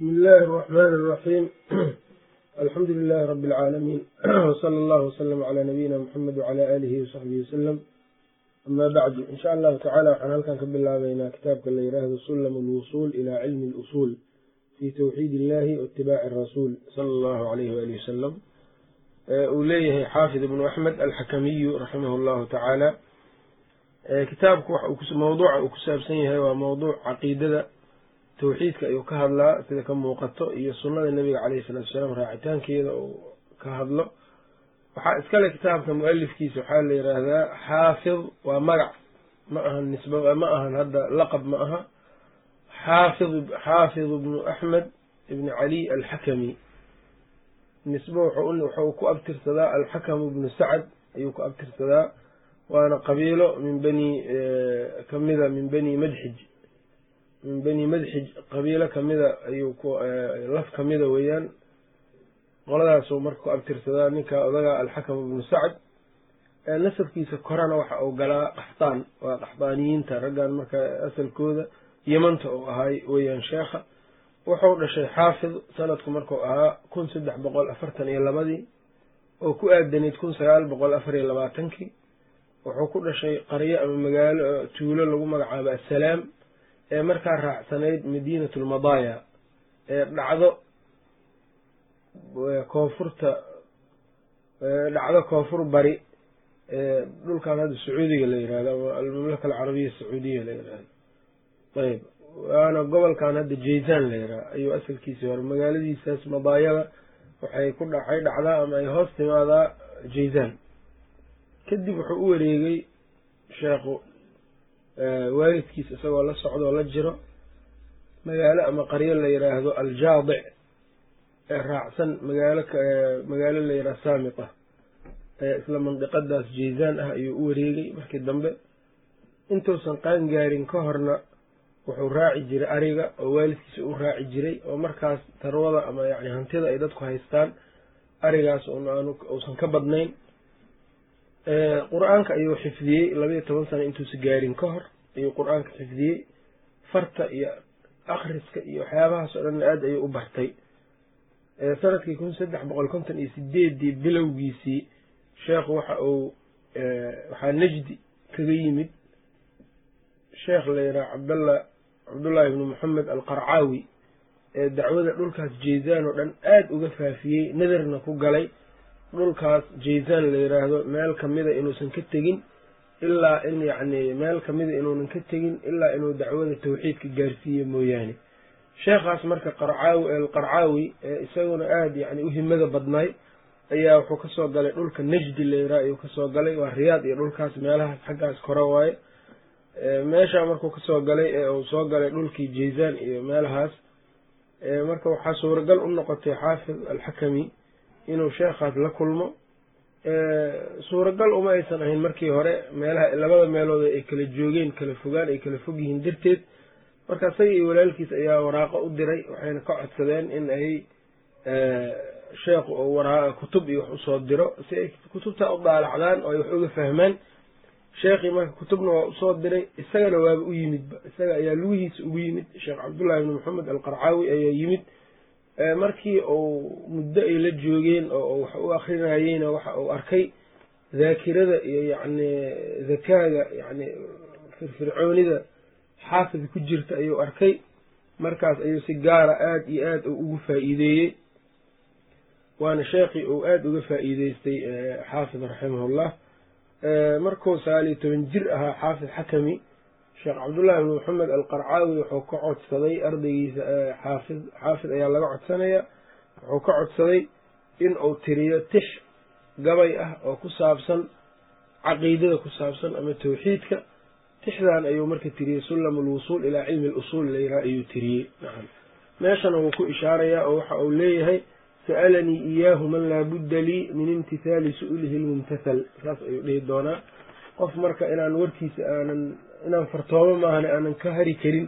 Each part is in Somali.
bismi illaahi araxmaani araxiim alxamdu lilaahi rabbi alcaalamiin wsala allahu wasalama calaa nabiyina muxamed wacala aalihi wasaxbihi wasalam amaa bacdu insha allahu tacaala waxaan halkan ka bilaabeynaa kitaabka la yiraahdo sullam alwusuul ilaa cilmi alusuul fi towxiid illahi waitibaaci arasuul sala allahu alayhi waalihi wasalam uu leeyahay xaafid ibnu axmed alxakamiyu raximah llahu tacaala kitaabku mawduuca uu ku saabsan yahay waa mawduuc caqiidada tawxiidka ayuu ka hadlaa sida ka muuqato iyo sunnada nebiga caleyhi salatu wasalaam raacitaankeeda uu ka hadlo. Waxaa iskale kitaabka mualifkiisa waxaa la yiraahdaa xaafid waa magac. Ma ahan nisb ma ahan hadda laqab ma aha. Xaafid xaafid ibnu axmed ibni cali alxakami. Nisbo wuxuu ku abtirsadaa alxakamu ibnu sacad ayuu ku abtirsadaa. Waana qabiilo min bani kamida min bani madxij min bani madxij qabiilo kamida ayuu laf kamida weeyaan. Qoladaasuu marka ku abtirsadaa ninka odaga alxakam ibnu sacd nasabkiisa korana waxa uu galaa qaxtaan waa qaxdaaniyiinta raggan marka asalkooda yemanta uu ahaay weeyaan sheekha. Wuxuu dhashay xaafid sanadku markuu ahaa kun saddex boqol afartan iyo labadii oo ku aadanayd kun sagaal boqol afar iyo labaatankii wuxuu ku dhashay qaryo ama magaalo tuulo lagu magacaabo assalaam ee markaa raacsanayd madiinat lmadaaya ee dhacdo koonfurta dhacdo koonfur bari ee dhulkan hadda sacuudiga la yiraahdo ama almamlaka alcarabiya sacuudiya la yiraahdo ayb waana gobolkan hadda jayzan la yiraha ayuu asalkiisi hore magaaladiisaas madaayada waxay ku waxay dhacdaa ama ay hoos timaadaa jayzan kadib wuxuu u wareegay sheekhu waalidkiis isagoo la socdo oo la jiro magaalo ama qaryo la yiraahdo aljaadic ee raacsan magaalo magaalo la yiraha saamita ee isla mandiqadaas jayzaan ah ayuu u wareegay markii dambe. Intuusan qaan gaarin ka horna wuxuu raaci jiray ariga oo waalidkiisa u raaci jiray oo markaas tarwada ama yani hantida ay dadku haystaan arigaas uusan ka badnayn qur'aanka ayuu xifdiyey labayo toban sano intuusa gaarin ka hor ayuu qur'aanka xifdiyey. Farta iyo akhriska iyo waxyaabahaas oo dhan aada ayuu u bartay. Sanadkii kun saddex boqol konton iyo sideeddii bilowgiisii sheekhu waxa uu waxaa najdi kaga yimid. Sheekh la yidhaha cabdalla cabdullaahi ibnu moxamed alqarcaawi ee dacwada dhulkaas jayzaan oo dhan aada uga faafiyey nadarna ku galay dhulkaas jayzaan la yiraahdo meel kamida inuusan ka tegin ilaa in yacni meel kamida inuunan ka tegin ilaa inuu dacwada tawxiidka gaarsiiye mooyaane. Sheekhaas marka qarcaawi alqarcaawi ee isaguna aada yacni u himada badnaay ayaa wuxuu ka soo galay dhulka najdi la yiraha ayuu ka soo galay waa riyaad iyo dhulkaas meelahaas xaggaas kore waaye. Meesha markuu ka soo galay ee uu soo galay dhulkii jayzaan iyo meelahaas marka waxaa suuragal u noqotay xaafid alxakami inuu sheekhaas la kulmo. Suuragal uma aysan ahayn markii hore meelaha labada meelood ay kala joogeen kala fogaan ay kala fog yihiin darteed. Marka isaga iyo walaalkiis ayaa waraaqo u diray waxayna ka codsadeen in ay sheekhu kutub iyo wax u soo diro. Si ay kutubta u daalacdaan oo ay wax uga fahmaan sheekhii marka kutubna waa u soo diray isagana waaba u yimidba isaga ayaa lugihiisa ugu yimid. Sheekh cabdullahi ibni maxamed alqarcaawi ayaa yimid markii uu muddo ay la joogeen oo wax u akrinayeyna waxa uu arkay daakirada iyo yacni dakaaga yacni firfircoonida xaafid ku jirta ayuu arkay. Markaas ayuu si gaara aada iyo aada ugu faa'iideeyey. Waana sheekhii uu aada uga faa'iideystay xaafid raximahullah. Markuu sagaal iyo toban jir ahaa xaafid xakami sheekh cabdullahi ibni maxamed alqarcaawi wuxuu ka codsaday ardaygiisa xaafid xaafid ayaa laga codsanaya wuxuu ka codsaday in uu tiriyo tix gabay ah oo ku saabsan caqiidada ku saabsan ama tawxiidka. Tixdan ayuu marka tiriyey sullam alwusuul ilaa cilmi alusuul layraa ayuu tiriyey. Nacam meeshana wuu ku ishaarayaa oo waxa uu leeyahay sa'alanii iyaahu man laa budda lii min imtithaali su'lihi lmumtathal saas ayuu dhihi doonaa. Qof marka inaan warkiisa aanan inaan fartoomo maahane aanan ka hari karin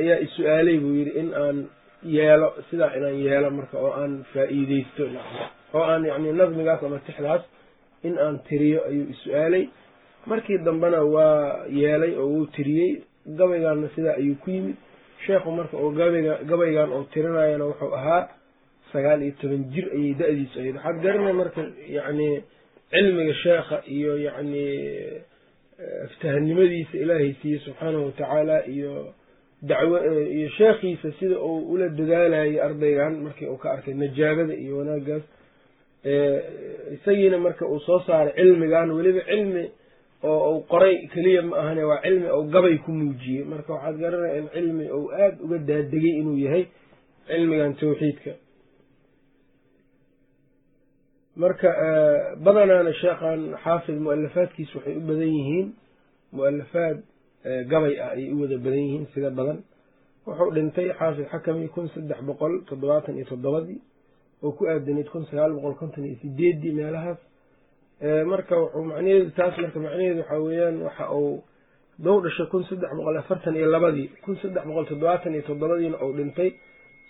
ayaa is-su-aalay buu yidhi in aan yeelo sidaa inaan yeelo marka oo aan faa'iideysto oo aan yacni nadmigaas ama tixdaas in aan tiriyo ayuu is-su-aalay markii dambena waa yeelay oo wuu tiriyey gabaygaana sidaa ayuu ku yimid. Sheekhu marka oo gabayga gabaygan oo tirinayana wuxuu ahaa sagaal iyo toban jir ayay da-diisu ahayd. Waxaad garanay marka yacni cilmiga sheekha iyo yacni aftahanimadiisa ilaahay siiye subxaanahu watacaala iyo dacwo iyo sheekhiisa sida uu ula dadaalayay ardaygan markii uu ka arkay najaabada iyo wanaagaas isagiina marka uu soo saaray cilmigan weliba cilmi oo uu qoray keliya ma ahane waa cilmi ou gabay ku muujiyey. Marka waxaad garanaya in cilmi ou aada uga daadegay inuu yahay cilmigan tawxiidka marka badanaana sheekhan xaafid mu'alafaadkiisa waxay u badan yihiin mu'alafaad gabay ah ayay u wada badan yihiin sida badan. Wuxuu dhintay xaafid xakami kun saddex boqol toddobaatan iyo toddobadii oo ku aadanayd kun sagaal boqol konton iyo sideeddii meelahaas. Marka wuxuu macnaheedu taas marka macnaheedu waxaa weeyaan waxa uu dou dhashay kun saddex boqol afartan iyo labadii kun saddex boqol toddobaatan iyo toddobadiina uu dhintay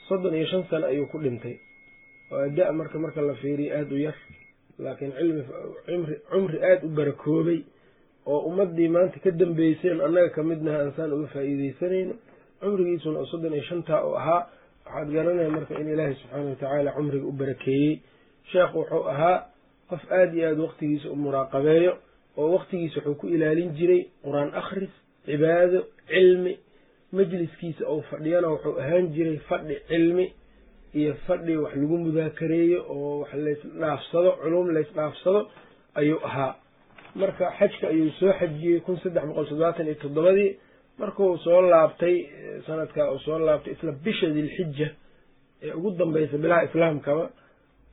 soddon iyo shan sano ayuu ku dhintay waa da- marka marka la fiiriyo aada u yar laakiin cilmi cumri cumri aada u barakoobay oo ummadii maanta ka dambeyseen annaga ka midnaha ansaan uga faa'iideysanayno cumrigiisuna oo soddon iyo shantaa oo ahaa waxaad garanaya marka in ilaahay subxaana watacaala cumriga u barakeeyey. Sheekhu wuxuu ahaa qof aada iyo aada waqtigiisa u muraaqabeeyo oo waqtigiisa wuxuu ku ilaalin jiray qur'aan akhris cibaado cilmi majliskiisa ou fadhiyana wuxuu ahaan jiray fadhi cilmi iyo fadhi wax lagu mudaakareeyo oo wax laysdhaafsado culum laysdhaafsado ayuu ahaa. Marka xajka ayuu soo xajiyey kun saddex boqol toddobaatan iyo toddobadii. Markuu soo laabtay sanadkaa uu soo laabtay isla bisha dilxija ee ugu dambeysa bilaha islaamkaba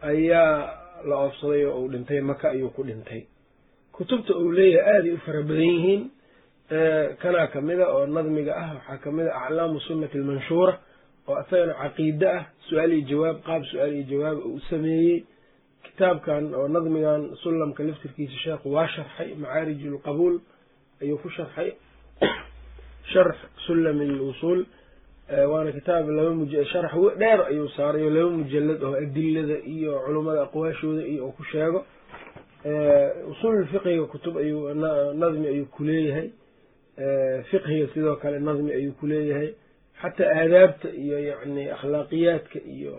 ayaa la oofsaday oo uu dhintay maka ayuu ku dhintay. Kutubta uu leeyahay aaday u fara badan yihiin kanaa kamida oo nadmiga ah waxaa kamida aclaamu sunnati almanshuura oo isagana caqiide ah su'aal iyo jawaab qaab su'aal iyo jawaab uu sameeyey. Kitaabkan oo nadmigan sullamka laftirkiisa sheekhu waa sharxay macaarij lqabuul ayuu ku sharxay. Sharx sullam lwusuul waana kitaab laba muj sharax dheer ayuu saaray oo laba mujalad oo adilada iyo culummada aqwaashooda iyo uu ku sheego. Usuul fiqiga kutub ayuu nadmi ayuu kuleeyahay fiqhiga sidoo kale nadmi ayuu kuleeyahay xataa aadaabta iyo yacni akhlaaqiyaadka iyo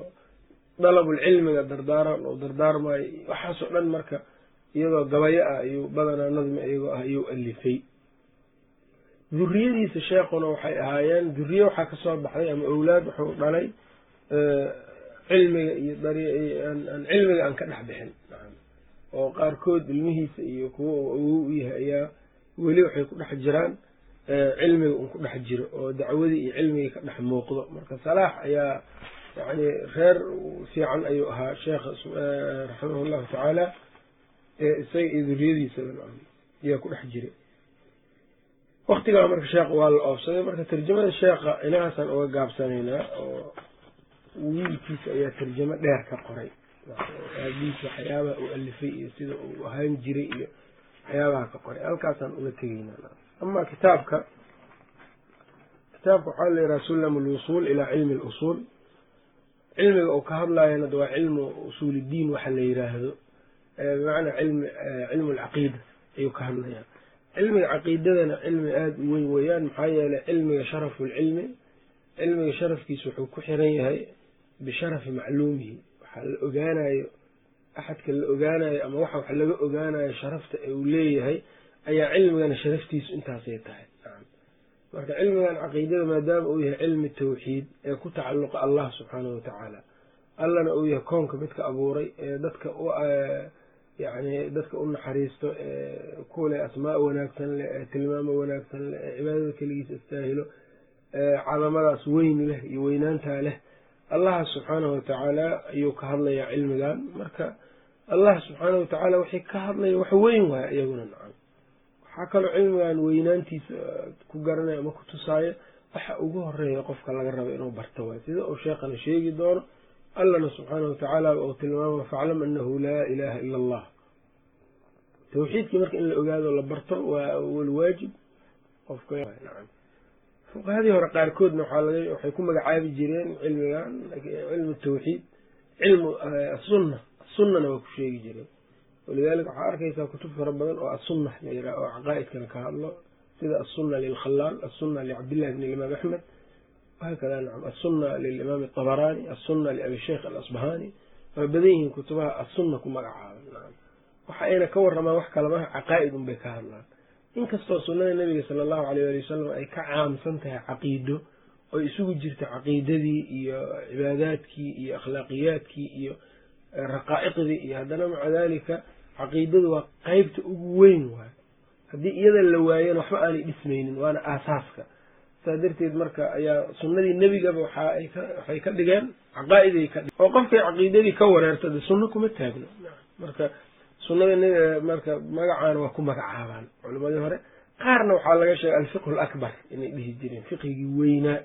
dalabulcilmiga dardaaran oo dardaarmayo waxaasoo dhan marka iyadoo gabayo ah ayuu badanaa nadmi iyagoo ah ayuu alifay duriyadiisa sheekhuna waxay ahaayeen duriye waxaa ka soo baxday ama owlaad wuxuu dhalay cilmiga iyo cilmiga aan ka dhex bixin oo qaarkood ilmihiisa iyo kuwa uu awow u yahay ayaa weli waxay ku dhex jiraan cilmiga un ku dhex jiro oo dacwadii iyo cilmigii ka dhex muuqdo. Marka salaax ayaa yani reer fiican ayuu ahaa sheekha raximah llahu tacaala isaga iyo duriyadiisa ayaa ku dhex jiray. Waktigaa marka sheekha waa la oofsaday. Marka tarjamada sheekha inahaasaan uga gaabsanaynaa oo wiilkiisa ayaa tarjamo dheer ka qoray. Aabihiis waxyaabaha uu alifay iyo sida uu ahaan jiray iyo waxyaabaha ka qoray. Halkaasaan uga tegeynaa ama kitaabka kitaabka waxaa la yidhaha sullam alwusuul ilaa cilmi alusuul cilmiga uu ka hadlayana waa cilmu usuuliddiin waxa la yiraahdo bimacnaa cilmi cilmu alcaqiida ayuu ka hadlayaa. Cilmiga caqiidadana cilmi aada u weyn weeyaan maxaa yeelay cilmiga sharafu lcilmi cilmiga sharafkiisa wuxuu ku xiran yahay bisharafi macluumihi. Waxaa la ogaanayo axadka la ogaanayo ama waxa wax laga ogaanayo sharafta ee uu leeyahay ayaa cilmigana sharaftiisu intaasay tahay. Marka cilmigan caqiidada maadaama uu yahay cilmi tawxiid ee ku tacalluqa allah subxaanahu watacaala allana uu yahay koonka midka abuuray ee dadka u yacni dadka u naxariisto ee kuleh asmaa wanaagsan leh ee tilmaamo wanaagsan leh ee cibaadada keligiisa istaahilo ee cadamadaas weyn leh iyo weynaantaa leh allah subxaanahu watacaala ayuu ka hadlayaa cilmigan. Marka allah subxaanahu watacaala wixii ka hadlaya wax weyn waaya iyaguna nacam waxaa kaloo cilmigan weynaantiisa ku garanaya ama ku tusaayo waxa ugu horreeya qofka laga raba inuu barto waay sida uu sheekhana sheegi doono allana subxaanahu watacaala uu tilmaamo faclam anahu laa ilaaha ila allah. Tawxiidkii marka in la ogaado la barto waa awal waajib. Qofka fuqahadii hore qaarkoodna waxay ku magacaabi jireen cilmigan cilmu tawxiid cilmu asunna sunnana waa ku sheegi jireen walidalika waxaa arkaysaa kutub fara badan oo asunna la yiraha oo caqaa'idkana ka hadlo. Sida asunna lilkhalaal asunna licabdillahi bn imaam axmed hakada nacam assunna lilimaami atabaraani assunna liabi sheikh alasbahani waa badan yihiin kutubaha assunna ku magacaaban nacam. Waxa ayna ka waramaan wax kalamaha caqaa'id unbay ka hadlaan. Inkastoo sunnada nebiga sala allahu aleyh ali wasalam ay ka caamsan tahay caqiido oo isugu jirta caqiidadii iyo cibaadaadkii iyo akhlaaqiyaadkii iyo raqaa'iqdii iyo haddana maca daalika caqiidadu waa qeybta ugu weyn waay. Haddii iyada la waayana waxba aanay dhismaynin waana aasaaska. Saa darteed marka ayaa sunnadii nebigaba waxay ka dhigeen caqaa'iday ka dhigeen. Oo qofkay caqiidadii ka wareerta de sunno kuma taagno. Marka sunnada marka magacaana waa ku magacaabaan culimadii hore. Qaarna waxaa laga sheegay alfiqhu alakbar inay dhihi jireen. Fiqhigii weynaa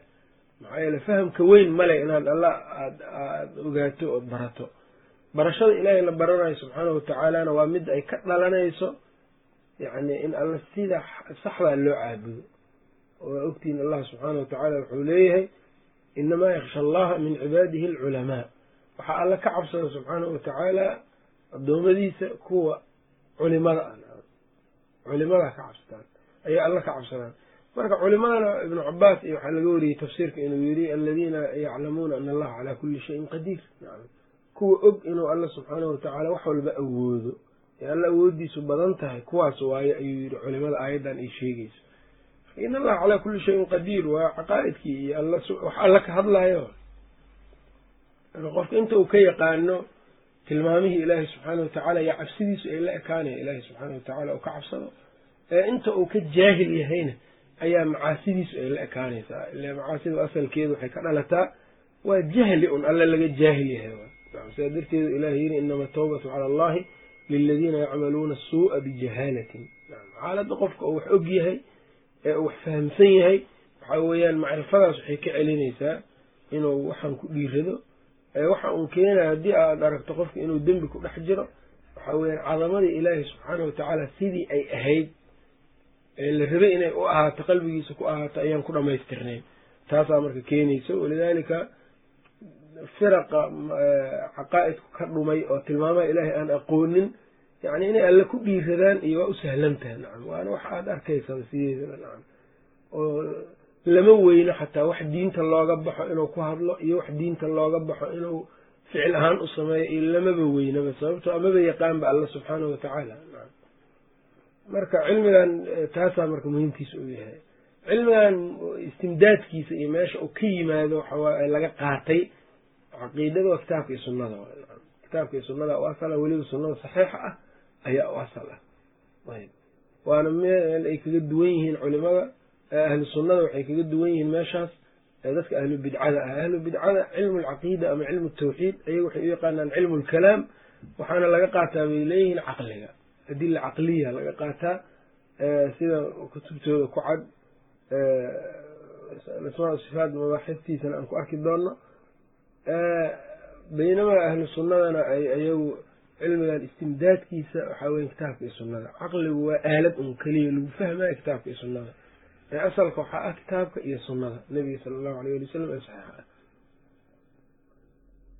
maxaa yeele fahamka weyn male inaad alla aad aada ogaato ood barato barashada ilaahay la baranayo subxaanahu watacaalana waa mid ay ka dhalanayso yacni in alla sida saxdaa loo caabudo. Waa ogtihiin allah subxaana wa tacaala wuxuu leeyahay inamaa yaksha allaha min cibaadihi alculamaa. Waxaa alla ka cabsada subxaanahu watacaala addoommadiisa kuwa culimada ah. Culimadaa ka cabsataan ayay alla ka cabsadaan. Marka culimadana ibnu cabaas iyo waxaa laga wariyey tafsiirka inuu yidhi aladiina yaclamuuna ana allaha calaa kulli shayin qadiir kuwa og inuu alla subxaanahu watacaala wax walba awoodo. Ee alla awoodiisu badan tahay kuwaas waaye ayuu yidhi culimada aayaddan ay sheegayso. In allaha calaa kulli shayin qadiir waa caqaa'idkii iyo alla wax alla ka hadlaayo qofka inta uu ka yaqaano tilmaamihii ilaahay subxaana watacaala iyo cabsidiisu ay la ekaanaya ilaahay subxaana watacaala uu ka cabsado. Ee inta uu ka jaahil yahayna ayaa macaasidiisu ay la ekaanaysaa. Ile macaasidu asalkeedu waxay ka dhalataa waa jahli un alle laga jaahil yahay sidaa darteedu ilahay yiri inama tawbatu cala allahi liladiina yacmaluuna asuu'a bijahaalatin xaaladda qofka uu wax og yahay ee uu wax fahamsan yahay waxaa weeyaan macrifadaas waxay ka celinaysaa inuu waxaan ku dhiirado waxa uu keenaya haddii aad aragto qofka inuu dembi ku dhex jiro waxaa weyaan cadamadii ilaahi subxaana watacaala sidii ay ahayd ee la rabay inay u ahaato qalbigiisa ku ahaato ayaan ku dhamaystirnayn taasaa marka keenaysa walidaalika firaqa caqaa'idku ka dhumay oo tilmaamaha ilaahay aan aqoonin yacni inay alle ku dhiiradaan iyo waa u sahlan tahay nacam. Waana wax aada arkaysaba sideedaba nacam. Oo lama weyno xataa wax diinta looga baxo inuu ku hadlo iyo wax diinta looga baxo inuu ficil ahaan u sameeyo iyo lamaba weynaba sababtoo amaba yaqaanba alla subxaanahu watacaala nacam. Marka cilmigan taasaa marka muhiimkiisa uu yahay. Cilmigan istimdaadkiisa iyo meesha uu ka yimaado waxawaaye laga qaatay caqiidada waa kitaabka iyo sunnada. Kitaabka iyo sunnada u asala weliba sunnada saxiixa ah ayaa u asal ah. Waana meel ay kaga duwan yihiin culimada ahlu sunnada waxay kaga duwan yihiin meeshaas dadka ahlu bidcada ah. Ahlu bidcada cilmu alcaqiida ama cilmu tawxiid ayaga waxay u yaqaanaan cilmu lkalaam waxaana laga qaataa bay leeyihiin caqliga. Adila caqliya laga qaataa sida kutubtooda ku cad asmaa sifaat mabaaxiftiisana aan ku arki doonno baynamaa ahlu sunnadana ay ayagu cilmigan istimdaadkiisa waxaa weya kitaabka iyo sunnada. Caqligu waa aalad un keliya lagu fahmaya kitaabka iyo sunnada. Ee asalka waxaa ah kitaabka iyo sunnada. Nebiga sala allahu alay ali wasalam ee saxiixa ah.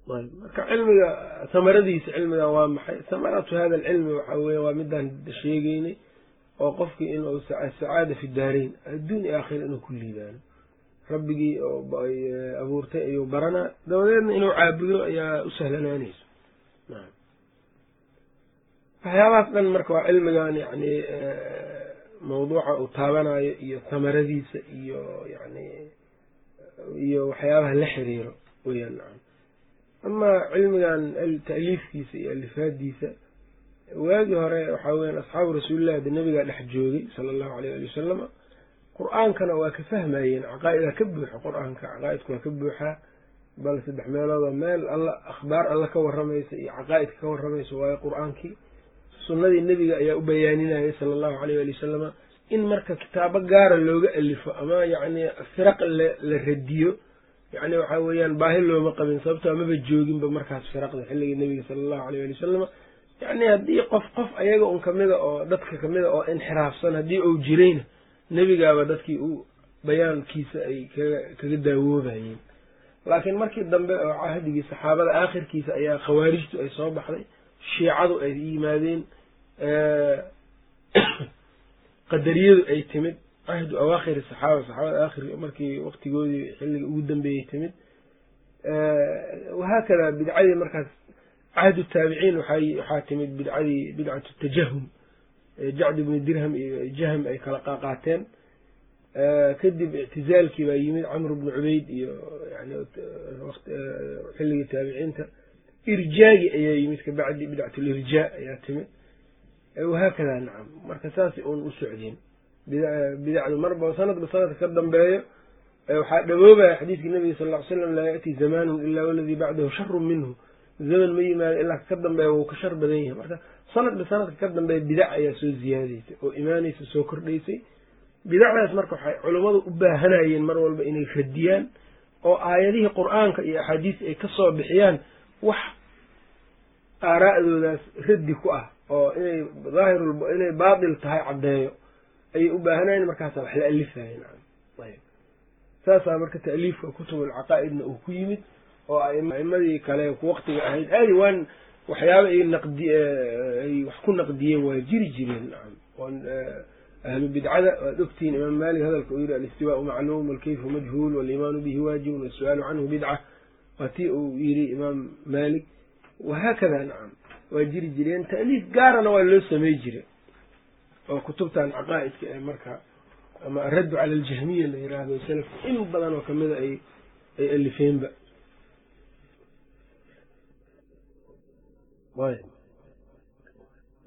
Marka cilmiga samaradiisa cilmigan waa maxay? Samaratu hada alcilmi waxaa weya waa midaan sheegeynay oo qofkii inuu sacaada fi daarayn adduun iyo aakhira inuu ku liibaano rabbigii abuurtay ayuu baranaa dabadeedna inuu caabudo ayaa u sahlanaanayso waxyaabahaas dhan marka waa cilmigan yani mawduuca uu taabanayo iyo samaradiisa iyo yani iyo waxyaabaha la xiriiro weyaan amaa cilmigan ta'liifkiisa iyo alifaadiisa waagii hore waxaa weyan asxaabu rasuulillahi de nabigaa dhex joogay sala allahu aleyh ali wasalama qur'aankana waa ka fahmayeen caqaa'idaa ka buuxa qur'aanka caqaa'idku waa ka buuxaa bal saddex meeloodoo meel alla akhbaar alla ka waramaysa iyo caqaa'idka ka waramaysa waayo qur'aankii. Sunnadii nebiga ayaa u bayaaninayay sala allahu aleyh ali wasalama in marka kitaabo gaara looga alifo ama yacni firaq la radiyo yacni waxaa weeyaan baahi looma qabin sababto amaba jooginba markaas firaqda xilligii nebiga sala allahu aleyh ali wasalama yacni haddii qof qof ayaga un kamida oo dadka kamida oo inxiraafsan haddii uu jirayna nebigaaba dadkii u bayaankiisa ay kaga daawoobayeen. Laakiin markii dambe oo cahdigii saxaabada aakhirkiisa ayaa khawaarijtu ay soo baxday shiicadu ay yimaadeen qadariyadu ay timid cahdu awaakhiri saxaaba saxaabada aakhir markii waqtigoodii xilliga ugu dambeeyey timid. Wahaakada bidcadii markaas cahdu taabiciin waxaa timid bidcadii bidcatu tajahum jacd ibni dirham iyo jahm ay kala qaqaateen kadib ictizaalkii baa yimid camr bnu cubayd iyo xilligii taabiciinta. Irjaagi ayaa yimid kabacdi bidcat lirjaa ayaa timid. Wahaakada nacam marka saasay uun u socdeen. Bidacdu marba sanadba sanadka ka dambeeyo. Waxaa dhawoobaya xadiidkii nabiga sal ly slam laa yaأti zamanun ila waladii bacdahu sharu minhu. Zaman ma yimaado ilaa ka dambeeya wuu ka shar badan yahay. Marka sanadba sanadka ka dambeeya bidac ayaa soo ziyaadaysay oo imaanaysa soo kordhaysay. Bidacdaas marka waxay culummadu u baahanayeen mar walba inay radiyaan oo aayadihii qur'aanka iyo axaadiis ay ka soo bixiyaan wax aaraa'doodaas raddi ku ah oo inay daahir inay baatil tahay caddeeyo ayay u baahanayen markaasa wax la alifayen ayb saasaa marka ta'liifka kutub alcaqaa'idna uu ku yimid oo a'imadii kale waqtiga ahayd. Aadi waan waxyaaba ay naqdi ay wax ku naqdiyeen waa jiri jireen nacam. Ahlu bidcada waad ogtihiin imaam maalik hadalka uu yihi alistiwaau macluum walkayfu majhuul walimaanu bihi waajibun wasu'aalu canhu bidca. Waa tii uu yidhi imaam maalik wahaakada nacam. Waa jiri jireen ta'liif gaarana waa loo samey jiray oo kutubtan caqaa'idka ee marka ama araddu cala aljahmiya la yiraahdo salafka in badan oo kamida ay ay alifeenba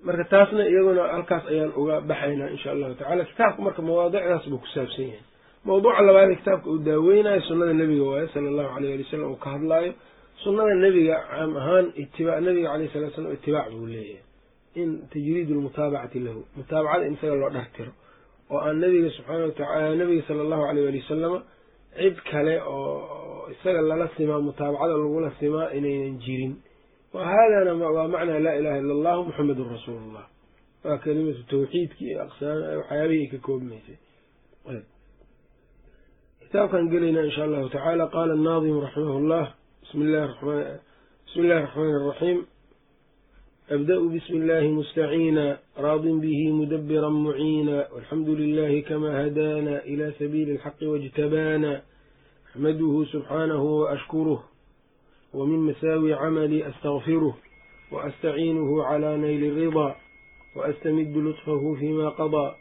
marka taasna iyaguna halkaas ayaan uga baxaynaa insha allahu tacala kitaabka marka mawaadicdaas buu ku saabsan yahay. Mawduuca labaadee kitaabka uu daaweynayo sunnada nebiga waaye sala allahu aleyh ali wasalam uu ka hadlaayo sunnada nebiga caam ahaan itiba nebiga alayh salatu slam itibaac buu leeyahay. In tajriid lmutaabacati lahu mutaabacada in isaga loo dhartiro oo aan nebiga subxaana watacala nebiga sala allahu aleyh ali wasalama cid kale oo isaga lala simaa mutaabacada lagula simaa inaynan jirin haadana waa macnaa laa ilaha illa allahu muxamedun rasuulu llah waa kelimatu tawxiidki iyo aqsaam waxyaabihii ay ka koobmaysay kitaabkan gelaynaa insha allahu tacaala qaala annaadimu raximah llah bismi llahi bismi illahi araxmaani araxiim abda-u bismi illahi mustaciina raadin bihi mudabira muciina walxamdu lilahi kama hadaana ila sabiili alxaqi wاjtabaana axmaduhu subxaanahu waashkuruh ومن مساوي عملي أستغفره وأستعينه على نيل الرضا وأستمد لطفه فيما قضى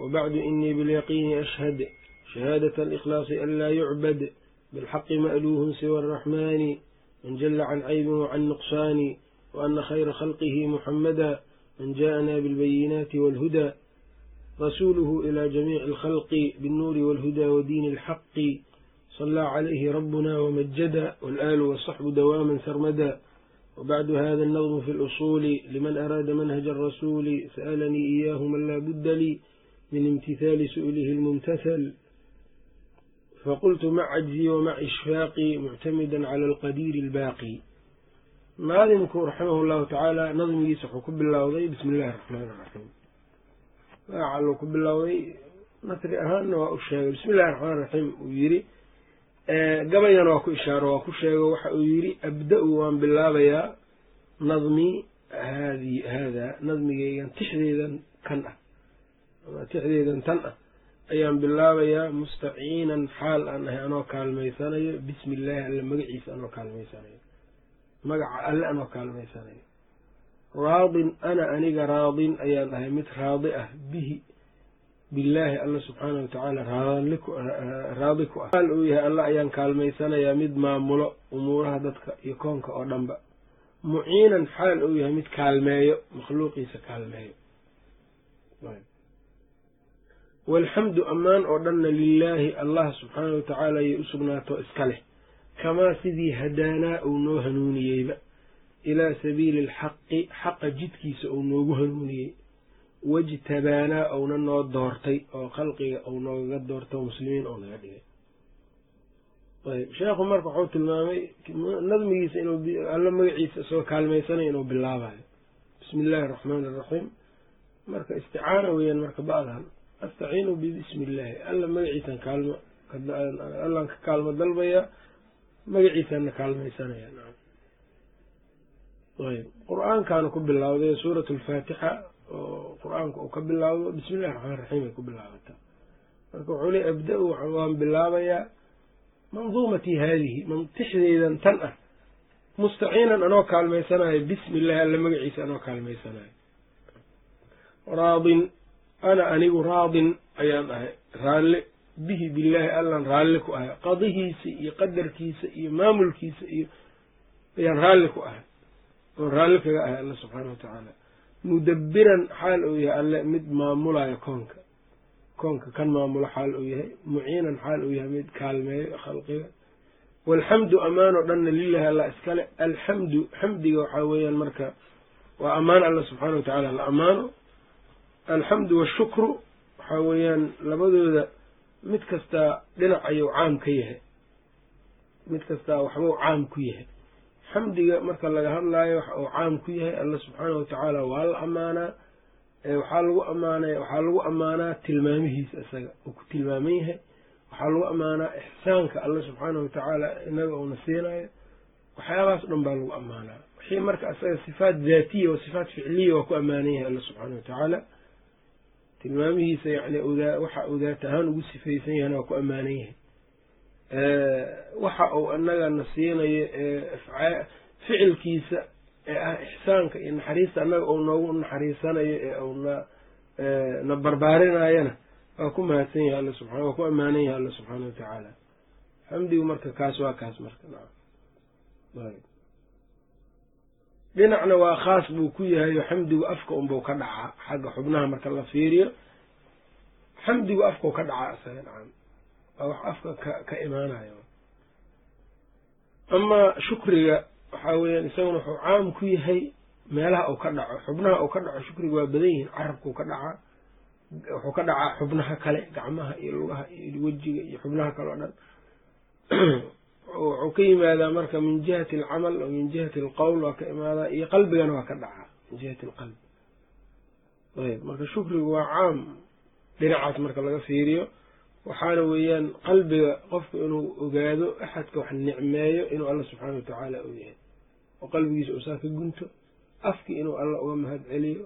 وبعد إني باليقين أشهد شهادة الإخلاص أن لا يعبد بالحق مألوه سوى الرحمن من جل عن عيب وعن نقصان وأن خير خلقه محمدا من جاءنا بالبينات والهدى رسوله إلى جميع الخلق بالنور والهدى ودين الحق صلى عليه ربنا ومجدا والآل والصحب دواما سرمدا. وبعد هذا النظم في الأصول لمن أراد منهج الرسول سألني إياه من لا بد لي من امتثال سؤله الممتثل. فقلت مع عجزي ومع إشفاقي معتمدا على القدير الباقي. maalimku raximah llahu tacaala nadmigiisa wuxuu ku bilowday bismi illaahi raxmaani raxiim magaca luu ku bilowday nasri ahaanna waa u sheegay bismi illahi raxmaan raxiim uu yidhi gabaygan waa ku ishaaro waa ku sheego waxa uu yidhi abda-u waan bilaabayaa nadmii haadi haadaa nadmigeygan tixdeedan kan ah ama tixdeedan tan ah ayaan bilaabayaa mustaciinan xaal aan ahay anoo kaalmaysanayo bismi illaahi alle magaciisa anoo kaalmaysanayo magaca alle anoo kaalmaysanayo. Raadin ana aniga raadin ayaan ahay mid raadi ah bihi billaahi alla subxaana watacaala raadi ku ah. Uu yahay alla ayaan kaalmaysanayaa mid maamulo umuuraha dadka iyo koonka oo dhanba. Muciinan xaal uu yahay mid kaalmeeyo makhluuqiisa kaalmeeyo. Walxamdu ammaan oo dhanna lilaahi allah subxaana watacaala ayay u sugnaato iska leh. Kamaa sidii hadaanaa uu noo hanuuniyeyba ilaa sabiili alxaqi xaqa jidkiisa uu noogu hanuuniyey wajtabaanaa ouna noo doortay oo khalqiga ou noogaga doorto muslimiin oo naga dhigay. Ayb sheekhu marka wuxuu tilmaamay nadmigiisa inuu alla magaciisa isagoo kaalmaysanaya inuu bilaabayo bismi illaahi araxmaani araxiim marka isticaana weeyaan marka ba'dan astaciinu bibismi illaahi alla magaciisaan kaalmo allaan ka kaalmo dalbayaa magaciisaanna kaalmaysanaya ayb qur'aankaana ku bilowday suurat alfaatixa oo qur'aanka uu ka bilaawdo bismi illahi raxmaan raxiim ay ku bilaabataa marka wuxuu le abda-u waan bilaabayaa manduumatii haadihi mantixdeydan tan ah. Mustaciinan anoo kaalmaysanayo bismi illahi alla magaciisa anoo kaalmaysanayo raadin ana anigu raadin ayaan ahay. Raalle bihi billaahi allan raalli ku ahay. Qadihiisa iyo qadarkiisa iyo maamulkiisa iyo ayaan raalli ku ahay. Oon raalli kaga ahay alla subxaana watacaala mudabbiran xaal uu yahay alle mid maamulayo koonka. Koonka kan maamulo xaal uu yahay muciinan xaal uu yahay mid kaalmeeyo khalqiga. Walxamdu ammaanoo dhanna lilahi allah iskale alxamdu xamdiga waxaa weeyaan marka waa ammaan alla subxaana wa tacaala la ammaano alxamdu washukru waxaa weeyaan labadooda mid kastaa dhinac ayuu caam ka yahay. Mid kastaa waxbuu caam ku yahay xamdiga marka laga hadlaayo waxa uu caam ku yahay alla subxaana wa tacaala waa la ammaanaa waxaa lagu ammaanay waxaa lagu ammaanaa tilmaamihiisa isaga uu ku tilmaaman yahay. Waxaa lagu ammaanaa ixsaanka alle subxaanahu watacaala inaga uuna siinayo. Waxyaabahaas dhan baa lagu ammaanaa. Wixii marka isaga sifaat daatiya oo sifaat ficliya waa ku ammaanan yahay alle subxaana watacaala tilmaamihiisa yani waxa uu daat ahaan ugu sifaysan yahayna waa ku ammaanan yahay waxa uu anagana siinayo ficilkiisa ee ah ixsaanka iyo naxariista annaga uu noogu naxariisanayo ee uu na na barbaarinayana waa ku mahadsan yahay alla subaa waa ku ammaanan yahay alla subxaana wa tacaala. Xamdigu marka kaas waa kaas marka dhinacna waa khaas buu ku yahayo xamdigu afka unbuu ka dhacaa xagga xubnaha marka la fiiriyo. Xamdigu afkau ka dhacaa isaga nacam waa wax afka ka ka imaanayo. Amaa shukriga waxaa weeyaan isaguna wuxuu caam ku yahay meelaha uu ka dhaco. Xubnaha uu ka dhaco shukriga waa badan yihiin. Carabkuu ka dhacaa wuxuu ka dhacaa xubnaha kale gacmaha iyo lugaha iyo wejiga iyo xubnaha kale oo dhan. Wuxuu ka yimaadaa marka min jihati alcamal oo min jihati alqowl waa ka imaadaa iyo qalbigana waa ka dhacaa min jihati alqalb. Ayb marka shukrigu waa caam dhinacaas marka laga fiiriyo waxaana weeyaan qalbiga qofku inuu ogaado axadka wax nicmeeyo inuu alla subxaana watacaala uu yahay. Oo qalbigiisa uu saa ka gunto afkii inuu alla uga mahad celiyo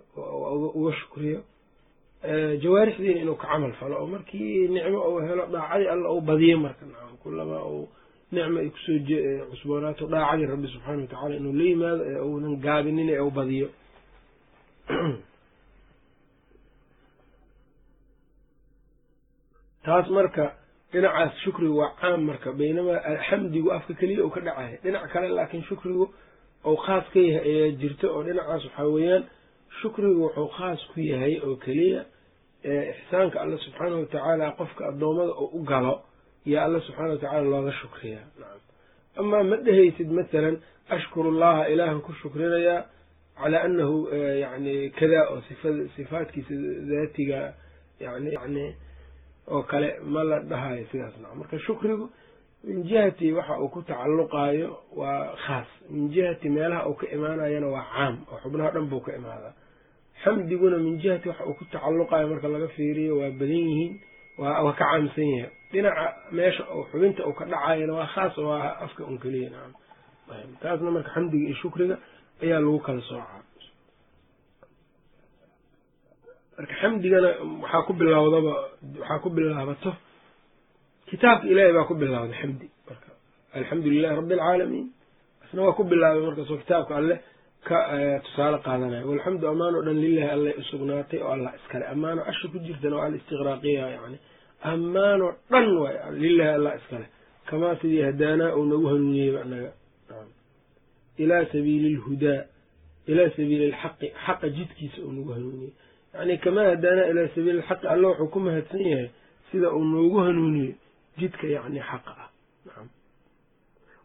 uga shukriyo. Jawaarixdiina inuu ka camal falo oo markii nicmo uu helo daacadii alla uu badiyo marka nacam kulamaa uu nicmo ay ku soo cusboonaato daacadii rabbi subxaana watacaala inuu la yimaado ee uunan gaabinin ee u badiyo taas marka dhinacaas shukrigu waa caam marka baynamaa xamdigu afka keliya uu ka dhacayo dhinac kale laakiin shukrigu ou khaas ka yahay ayaa jirto oo dhinacaas waxaa weeyaan shukrigu wuxuu khaas ku yahay oo keliya ixsaanka alle subxaana watacaala qofka addoommada oo u galo yaa alle subxaana watacaala looga shukriyaa. Nacam amaa ma dhehaysid masalan ashkuru llaha ilaahan ku shukrinayaa calaa annahu yani kadaa oo sifada sifaatkiisa daatiga yani yani oo kale ma la dhahayo sidaas marka shukrigu min jihati waxa uu ku tacalluqaayo waa khaas. Min jihati meelaha uu ka imaanayana waa caam oo xubnaha dhan buu ka imaadaa. Xamdiguna min jihati waxa uu ku tacalluqayo marka laga fiiriyo waa badan yihiin waa ka caamsan yahay. Dhinaca meesha uu xubinta uu ka dhacayana waa khaas oo afka un keliya taasna marka xamdiga iyo shukriga ayaa lagu kala soocaa marka xamdigana waxaa ku bilowdaba waxaa ku bilaabato kitaabka ilaahay baa ku bilawday xamdi. Marka alxamdu lilahi rabbi alcaalamiin isna waa ku bilaabay markaasoo kitaabka alle ka tusaale qaadanaya. Walxamdu ammaan oo dhan lilahi allay usugnaatay oo allah iskale. Ammaano asha ku jirtana waa alistiqraaqiya yani ammaanoo dhan waay lilahi allah iskale. Kamaa sidii hadaanaa uu nagu hanuuniyeyba anaga ilaa sabiili lhudaa ilaa sabiili lxaqi xaqa jidkiisa uu nagu hanuuniyey yani kamaa hadaanaa ilaa sabiili lxaqi alle wuxuu ku mahadsan yahay sida uu noogu hanuuniyo jidka yacni xaqa ah. Nacam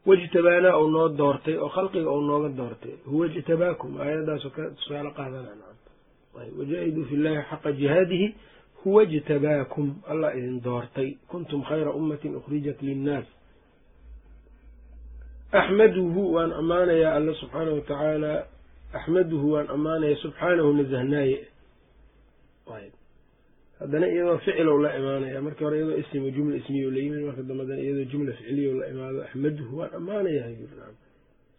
wajtabaanaa uu noo doortay oo khalqiga uu nooga doortay. Huwa ijtabaakum aayaddaasoo ka tusaale qaadana nacam wajaahiduu fi llahi xaqa jihaadihi huwa ijtabaakum allah idin doortay. Kuntum khayra ummatin ukhrijat linnaas. Axmaduhu waan ammaanayaa alla subxaana wa axmaduhu waan ammaanaya subxaanahu nazahnaaye haddana iyadoo ficil la imaanaya markii hore iyadoo ism jumla ismiya la yimid marka dambadana iyadoo jumla ficiliya la imaado axmaduhu waan ammaanayaa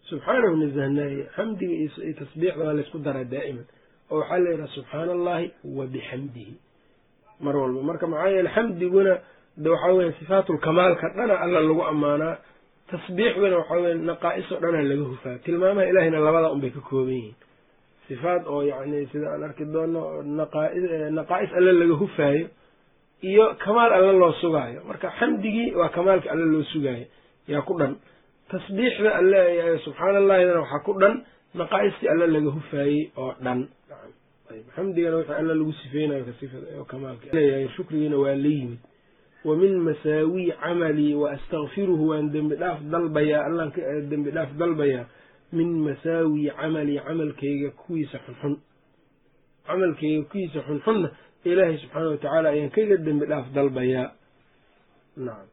subxaanahu nazahnaaye xamdiga iyo tasbiixda waa laysku daraa daa'iman. Oo waxaa la yidhaha subxaana allahi wa bixamdihi mar walba marka maxaa yeele xamdiguna de waxaa weye sifaatulkamaalka dhana alla lagu ammaanaa tasbiixduna waxaa weye naqaa-is oo dhana laga hufaa. Tilmaamaha ilahina labada unbay ka kooban yihiin sifaat oo yacni sida aan arki doono naqaa-is alle laga hufaayo iyo kamaal alle loo sugaayo. Marka xamdigii waa kamaalka alle loo sugaayo yaa ku dhan. Tasbiixda alle subxaana allahidana waxaa ku dhan naqaa-istii alle laga hufaayey oo dhan. Xamdigana wixii alle lagu sifeynayo kasifao kamaalka shukrigiina waa la yimid. Wa min masaawi camalii wa astakfiruhu waan dembi dhaaf dalbayaa allaan dembi dhaaf dalbayaa min masaawi camalii camalkayga kuwiisa xunxun. Camalkayga kuwiisa xunxunna ilaahay subxaana watacaala ayaan kaga dembi dhaaf dalbayaa. Nacam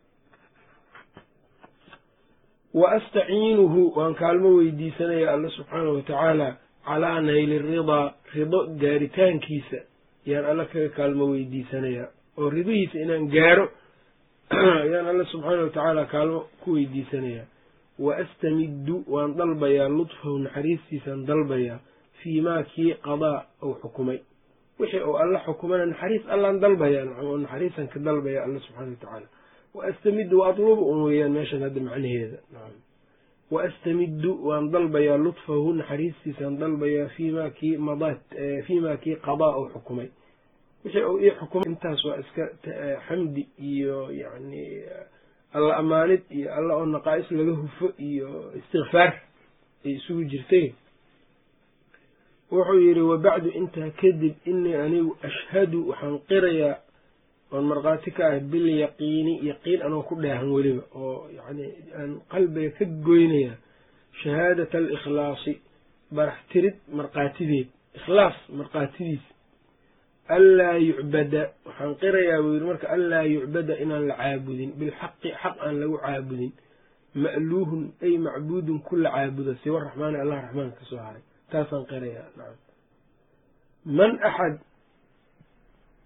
wa astaciinuhu waan kaalmo weydiisanayaa alla subxaana watacaala calaa nayli ridaa rido gaaritaankiisa. Yaan alla kaga kaalmo weydiisanayaa. Oo ridihiisa inaan gaaro ayaan alla subxaana watacaala kaalmo ku weydiisanayaa wa astamiddu waan dalbayaa lutfahu naxariistiisaan dalbayaa fii maa kii qadaa ou xukumay wixii uu alla xukumana naxariis allaan dalbayaa nacam oo naxariisan ka dalbaya alla subxaana watacaala wa astamiddu wa atlubu un weeyaan meeshan hadda macnaheeda nacam wa astamiddu waan dalbayaa lutfahu naxariistiisaan dalbayaa fiimaa kii madaad fiimaa kii qadaa ou xukumay wixii uu ii xukumay intaas waa iska xamdi iyo yacni alla amaanid iyo alla oo naqaa-is laga hufo iyo istikfaar ay isugu jirtay wuxuu yidhi wabacdu intaa kadib inii anigu ashhadu waxaan qirayaa oon markhaati ka ah bilyaqiini yaqiin anoo ku dheehan weliba oo yacni aan qalbiga ka goynayaa shahaadata alikhlaasi barax tirid markhaatideed ikhlaas markhaatidiis anlaa yucbada waxaan qirayaa buu yidhi marka anlaa yucbada inaan la caabudin bilxaqi xaq aan lagu caabudin ma'luuhun ay macbuudun ku la caabudo siwa raxmaani allah raxmaanka ka soo haray taasaan qirayaa nacam man axad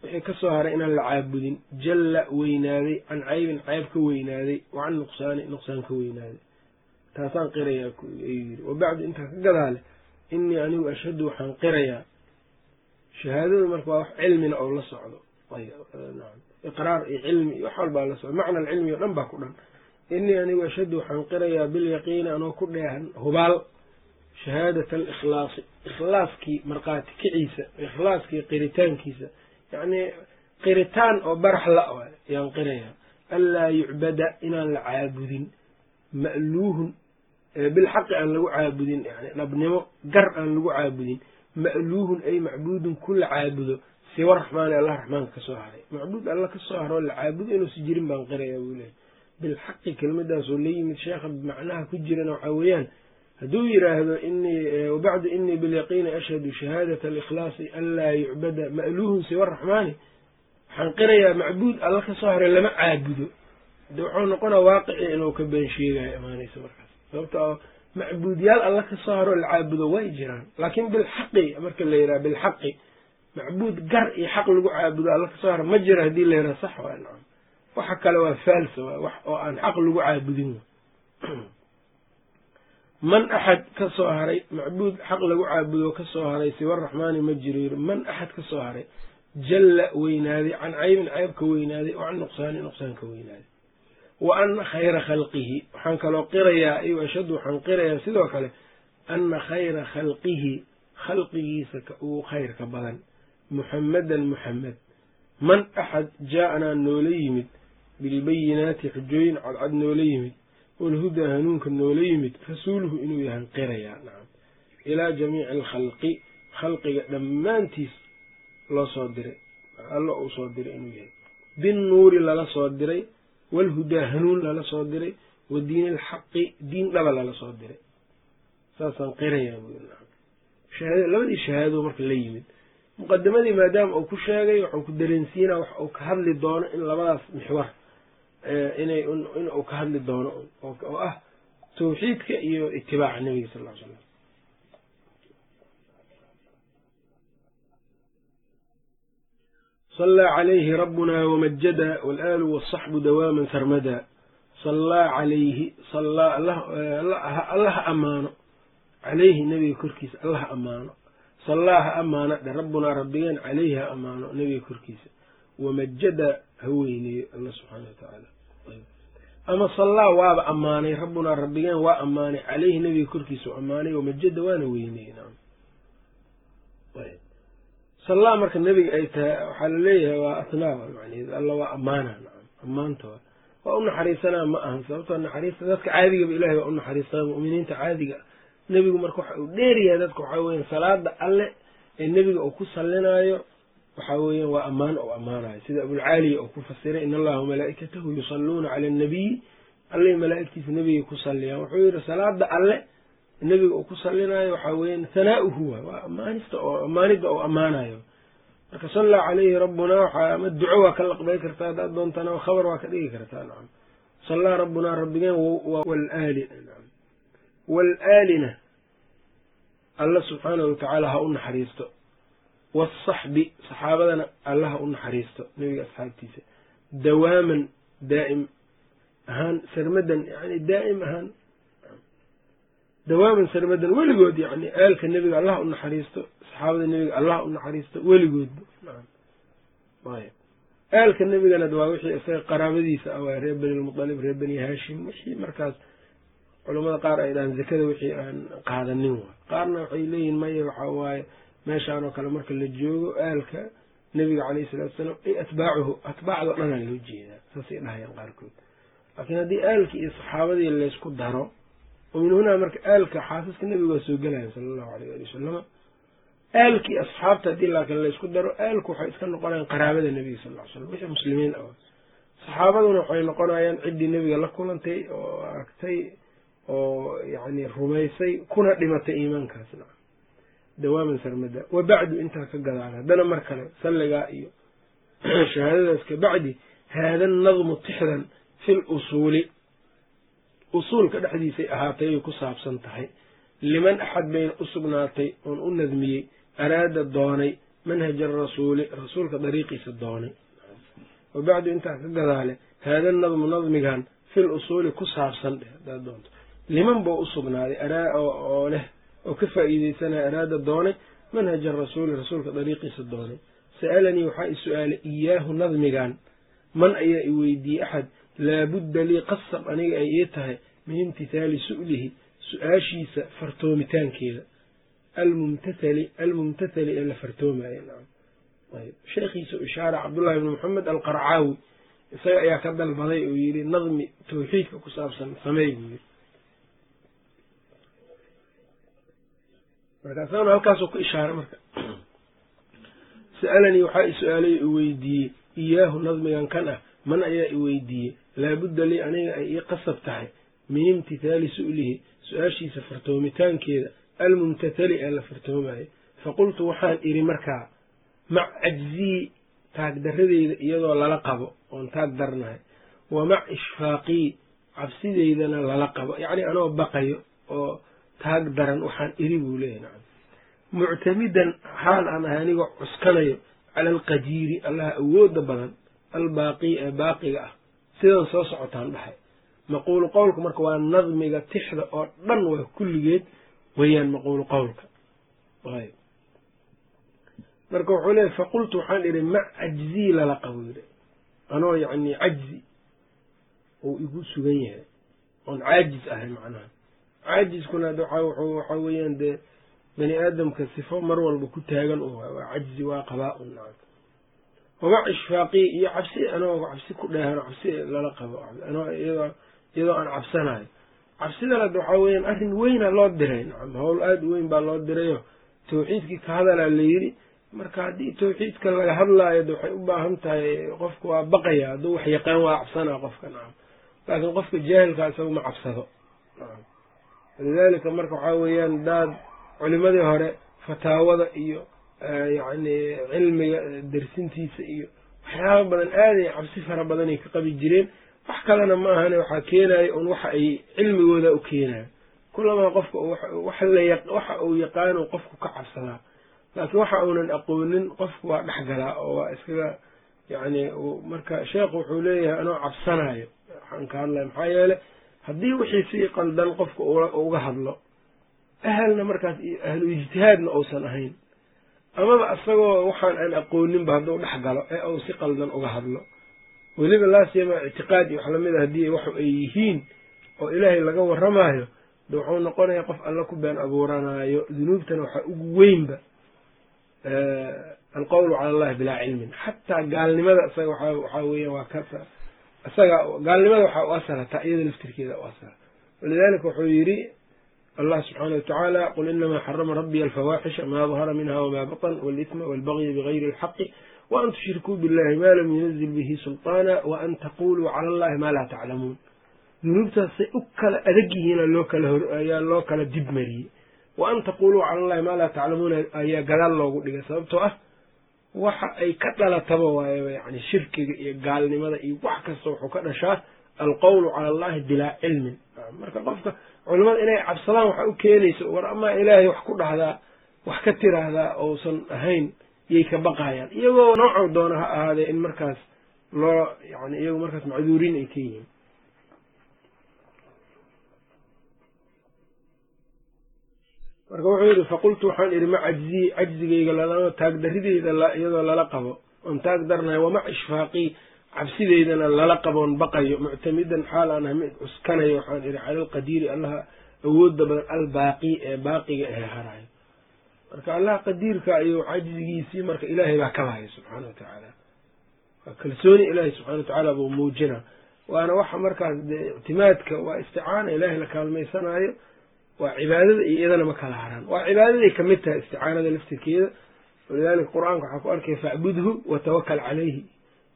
wixii ka soo haray inaan la caabudin jalla weynaaday can caybin cayb ka weynaaday wa can nuqsaani nuqsaan ka weynaaday taasaan qirayaa ayuu yidhi wabacdu intaa ka gadaale inii anigu ashhadu waxaan qirayaa shahaadadu marka waa wax cilmina oo la socdo. Iqraar iyo cilmi iyo wax walbaa la socdo macna alcilmi o dhan baa ku dhan. Inii anigu ashhadu waxaan qirayaa bilyaqiini anoo ku dheehan hubaal. Shahaadat alikhlaasi ikhlaaskii markhaati kiciisa ikhlaaskii qiritaankiisa. Yacnii qiritaan oo barax la waay ayaan qirayaa. Anlaa yucbada inaan la caabudin. Ma'luuhun. Bilxaqi aan lagu caabudin. Yani dhabnimo gar aan lagu caabudin ma'luuhun ay macbuudun ku la caabudo siwa raxmaani allah raxmaanka ka soo haray. Macbuud alla ka soo haroo la caabudo inuusi jirin baan qirayaa buu lehay bilxaqi kelmadaasoo la yimid sheekha macnaha ku jirana waxaa weeyaan hadduu yidhaahdo inii wabacdu inii bilyaqiini ashhadu shahaadata alikhlaasi an laa yucbada ma'luuhun siwa raxmaani waxaan qirayaa macbuud alla ka soo haray lama caabudo. De wuxuu noqonaa waaqicii inuu ka been sheegayo imaanaysa markaas. Sababta macbuudyaal alla ka soo haroo la caabudo way jiraan. Laakiin bilxaqi marka la yidhaha bilxaqi macbuud gar iyo xaq lagu caabudo alla ka soo haro ma jiro haddii la yidhaha sax waa nacam. Waxa kale waa faalsa waa wax oo aan xaq lagu caabudin. Man axad ka soo haray macbuud xaq lagu caabudo ka soo haray siwa raxmaani ma jiro yiri man axad ka soo haray jalla weynaaday can caybin cayb ka weynaaday oo can nuqsaani nuqsaan ka weynaaday wa ana khayra khalqihi. Waxaan kaloo qirayaa iyo ashaddu waxaan qirayaa sidoo kale ana khayra khalqihi khalqigiisa ka ugu khayrka badan muxammadan muxammed man axad jaa-anaa noola yimid bilbayinaati xujooyin cadcad noola yimid walhudaa hanuunka noola yimid rasuuluhu inuu yahan qirayaa. Nacam ilaa jamiici alkhalqi khalqiga dhammaantiis loo soo diray alla uu soo diray inuu yahay. Binnuuri lala soo diray walhudaa hanuun lala soo diray wa diini alxaqi diin dhaba lala soo diray saasaan qirayaa buu nacam shahaada labadii shahaadoo marka la yimid muqadimadii maadaama uu ku sheegay waxuu ku dareensiinaa wax uu ka hadli doono in labadaas mixwar inay in uu ka hadli doono oo ah tawxiidka iyo itibaaca nebiga sal ly slam صلى عليه ربنا ومجدا والآل والصحب دواما سرمدا صلى عليه صلى الله أمانه عليه نبي كركيس الله أمانه صلاها أمانة ربنا ربيان عليها أمانه نبي كركيس wamajada ha weyneeyo alla subxaana wa tacaala ama sallaa waaba ammaanay rabbunaa rabbigeen waa ammaanay caleyhi nebiga korkiisa u ammaanay wamajada waana weyneeyey nacam sallaa marka nebiga ay tahay waxaa la leeyahay waa atnaa macnaheedu alla waa ammaana ammaanta waa waa u naxariisanaa ma ahan sababtoo naxariista dadka caadigaba ilahay waa u naxariistaa mu'miniinta caadiga. Nebigu marka waxa uu dheeryahay dadka waxaa weeyaan salaada alle ee nebiga uu ku sallinaayo waxaa weeyaan waa ammaan ou ammaanayo. Sida abulcaaliya uu ku fasiray in allaha wamalaa'ikatahu yusalluuna cala annabiyi alle malaa'igtiisa nebigay ku salliyaan. Wuxuu yidhi salaada alle nebiga uu ku sallinaayo waxaa weeyaan hanaa'uhu waay waa ammaanista oo ammaanidda ou ammaanayo marka sallaa caleyhi rabbunaa waxaa ama duco waa ka laqbay kartaa haddaad doontana khabar waa ka dhigi kartaa nacam. Sallaa rabbunaa rabbigeen walaali waalaalina alla subxaanahu watacaala ha u naxariisto. Waasaxbi saxaabadana alla ha u naxariisto nebiga asxaabtiisa. Dawaaman daa'im ahaan sarmadan yani daa'im ahaan dawaaman sarmadan weligood yani aalka nebiga allah u naxariisto saxaabada nebiga allah u naxariisto weligoodba ayb aalka waa wixii isaga qaraabadiisa ah reer bani lmutalib reer bani haashim wixii markaas culamada qaar ay dhahaan zakada wixii aan qaadanin waay qaarna waxay leeyihiin maya waxaa waaye meeshaan oo kale marka la joogo aalka nebiga caleyhi salatu wasalaam ay atbaacuhu atbaacdo dhanaa loo jeedaa. Saasay dhahayaan qaarkood. Laakiin haddii aalki iyo saxaabadii laysku daro min hunaa marka aalka xaasaska nebiga waa soo gelayan sala allahu aleyh ali wasalama aalkii asxaabta haddii laakiin laysku daro aalku waxay iska noqonayaan qaraabada nebiga sal ly slam wixii muslimiin ah. Saxaabaduna waxay noqonayaan ciddii nebiga la kulantay oo aragtay oo yacni rumaysay kuna dhimatay iimaankaas naca dawaaman sarmada. Wa bacdu intaa ka gadaan haddana mar kale salligaa iyo shahaadadaas ka bacdi haada nadmu tixdan fi lusuuli usuulka dhexdiisay ahaatay ay ku saabsan tahay. Liman axad bayna u sugnaatay oon u nadmiyey araada doonay manhaja arasuuli rasuulka dariiqiisa doonay. Wa bacdu intaa ka gadaale haada nadmu nadmigan fil usuuli ku saabsan dheh doonto. Liman buu u sugnaaday oo leh oo ka faa'iideysanaya araada doonay manhaja arasuuli rasuulka dariiqiisa doonay. Sa'alanii waxaa i su'aalay iyaahu nadmigan man ayaa i weydiiyey axad laabudda lii qasab aniga ay ii tahay min imtithaali su'lihi su'aashiisa fartoomitaankeeda. Almumtathali almumtathali ee la ayb sheekhiisa u ishaara cabdullahi ibni moxamed alqarcaawi isaga ayaa ka dalbaday oo yidhi nadmi tawxiidka ku saabsan sameey buu yidhi. Markaasana halkaasuu ku ishaaray marka. Sa'alanii waxaa i su'aalay i weydiiyey iyaahu nadmigan kan ah man ayaa i weydiiyey laabudda lii aniga ay ii qasab tahay min imtithaali su'lihi su'aashiisa fartoomitaankeeda almumtathali ee la fartoomayo faqultu waxaan idhi markaa mac cajzii taagdaradeyda iyadoo lala qabo oon taag darnahay. Wa mac ishfaaqii cabsideydana lala qabo. Yacni anoo baqayo oo taag daran waxaan idhi buu leeyahy nacam. Muctamidan xaal aan ahay anigoo cuskanayo cala alqadiiri allaha awooda badan albaaqii ee baaqiga ah. sidan soo socotaan dhahay. maquulu qowlka marka waa nadmiga tixda oo dhan waa kulligeed weeyaan maquulu qowlka marka wuxuu leeyahy faqultu waxaan idhi mac cajzii lala qabo yidhi anoo yacni cajzi uu igu sugan yahay oon caajis ahay macnaha caajiskuna waxaa weeyaan dee bani aadamka sifo mar walba ku taagan u waa cajzi waa qabaa-un nacam wamac ishfaaqii iyo cabsi anoo cabsi ku dheehano cabsi lala qabo iyadoo aan cabsanayo cabsidan hadda waxaa weeyaan arrin weyna loo diray. Nacam howl aada u weyn baa loo dirayo. Tawxiidkii ka hadalaa la yidhi marka haddii tawxiidka laga hadlaayo de waxay u baahan tahay qofka waa baqaya hadduu wax yaqaan waa cabsanaa qofka. Nacam laakiin qofka jaahilkaa isaga ma cabsado. Nacam walidaalika marka waxaa weeyaan daad culimadii hore fataawada iyo yacni cilmiga dersintiisa iyo waxyaaba badan aaday cabsi fara badanay ka qabi jireen. Wax kalena ma ahane waxaa keenayo un waxa ay cilmigooda u keenayo kulamaa qofka waxa uu yaqaano qofku ka cabsadaa. Laakiin waxa uunan aqoonin qofku waa dhexgalaa oo waa iskaga yacni marka sheekhu wuxuu leeyahay anoo cabsanayo waxaan ka hadlaya maxaa yeele haddii wixii sii qaldan qofka uga hadlo ahalna markaas ahlu ijtihaadna uusan ahayn amaba isagoo waxaan aan aqooninba hadduu dhex galo ee uu si qaldan uga hadlo. Weliba laasiyama ictiqaad wax la mid a haddii waxu ay yihiin oo ilaahay laga warramaayo de wuxuu noqonayaa qof alla ku been abuuranaayo dunuubtana waxaa ugu weynba alqowlu cala allahi bilaa cilmin. Xataa gaalnimada isaga waxaa weya waa ka isaga gaalnimada waxaa u asala taa iyada laftirkeeda u asala walidalika wuxuu yidhi allah subxaana watacaala qul inamaa xarama rabbiya alfawaaxisha maa dahara minha wma batan wاlإثma wاlbagya bigayri اlxaqi waan tushrikuu billahi ma lam yunazil bihi sulطaana waan taquluu cala allahi ma laa taclamuun dunuubtaasay u kala adag yihiin loo kala ayaa loo kala dib mariyey wa an taquluu cala allahi maa laa taclamuuna ayaa gadaal loogu dhigay sababtoo ah waxa ay ka dhalataba waayaba yani shirkiga iyo gaalnimada iyo wax kasta wuxuu ka dhashaa alqowlu cala allahi bilaa cilmin marka qofka culimada inay cabsadaan waxa u keenaysa war amaa ilaahay wax ku dhahdaa wax ka tiraahdaa ousan ahayn yay ka baqayaan iyagoo noocow doona ha ahaadee in markaas loo yani iyagu markaas macduuriin ay ka yihiin. Marka wuxuu yidhi faqultu waxaan idhi ma cajzii cajzigayga taagdarideyda iyadoo lala qabo oon taag darnayo wamac ishfaaqii cabsideydana lala qaboon baqayo muctamidan xaal aan mid cuskanayo waxaan idhi cala alqadiiri allaha awoodda badan albaaqi ee baaqiga ee harayo. Marka allaha qadiirka ayuu cajzigiisii marka ilaahay baa ka bahaya subxaana wa waa kalsooni ilaahay subxana wa tacaala buu muujina. Waana waxa markaas dee ictimaadka waa isticaana ilaahay la kaalmaysanaayo waa cibaadada iyo iyadana ma kala haraan. Waa cibaadaday ka mid tahay isticaanada laftirkeeda. Walidalika qur'aanka waxaa ku arkaya facbudhu watawakal calayhi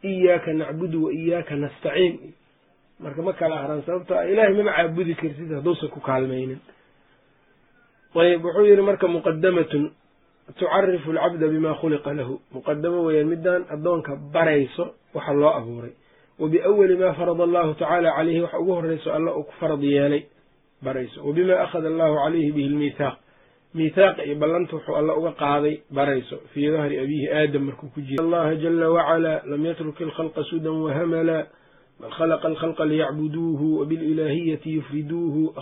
iyaaka nacbudu wa iyaaka nastaciin marka ma kala haraan sababto ilaahay mama caabudi kartid hadduusan ku kaalmaynin ayb wuxuu yihi marka muqadamatun tucarifu alcabda bima khuliqa lahu muqadamo weeyaan midaan addoonka barayso waxa loo abuuray wa biawali ma farada allahu tacaala caleyhi waxa ugu horeyso alla uu ku farad yeelay barayso wa bima akhada allahu calayhi bihi lmithaaq miithaaqa iyo ballanta wuxuu alla uga qaaday barayso fii dahri abiihi aadam markuu ku jira allaha jala wacalaa lam yatruk ilkhalqa sudan wahamala bal khalaqa alkhalqa liyacbuduuhu wabiililaahiyati yufriduuhu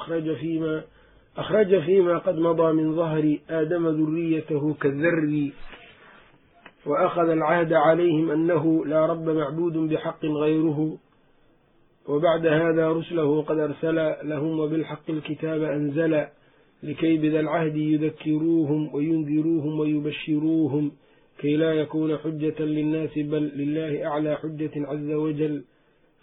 akhraja fima qad madaa min dahri aadama duriyatahu kadari waakhada alcahda calayhim anahu laa raba macbudu bixaqin gayruhu wbacda hada ruslahu qad arsala lahum wabilxaqi alkitaaba anzala likay bida lcahdi yudakiruuhum wayundiruuhum wayubashiruuhum kay laa yakuuna xujatan linnaasi bal lilahi aclaa xujatin caza wajal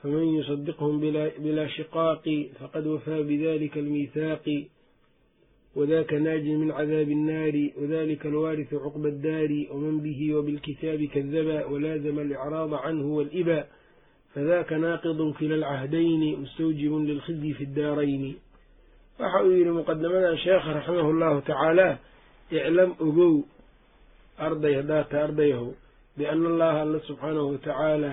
faman yusadiqhum bilaa shiqaaqi faqad wafaa bidalika almiithaaqi wadaka naaji min cadaabi الnaari wadalika alwaariثu cuqba الdaari wman bihi wbilkitaabi kadaba walaazama alicraada canhu wاliba fadaka naaqid kila alcahdayni mustawjibun lilkhizyi fi اddaarayni waxa uu yidhi muqadamadan sheekha raximahu llahu tacaala iclam ogow arday haddaad ta ardayahow biana allaha alla subxaanahu watacaala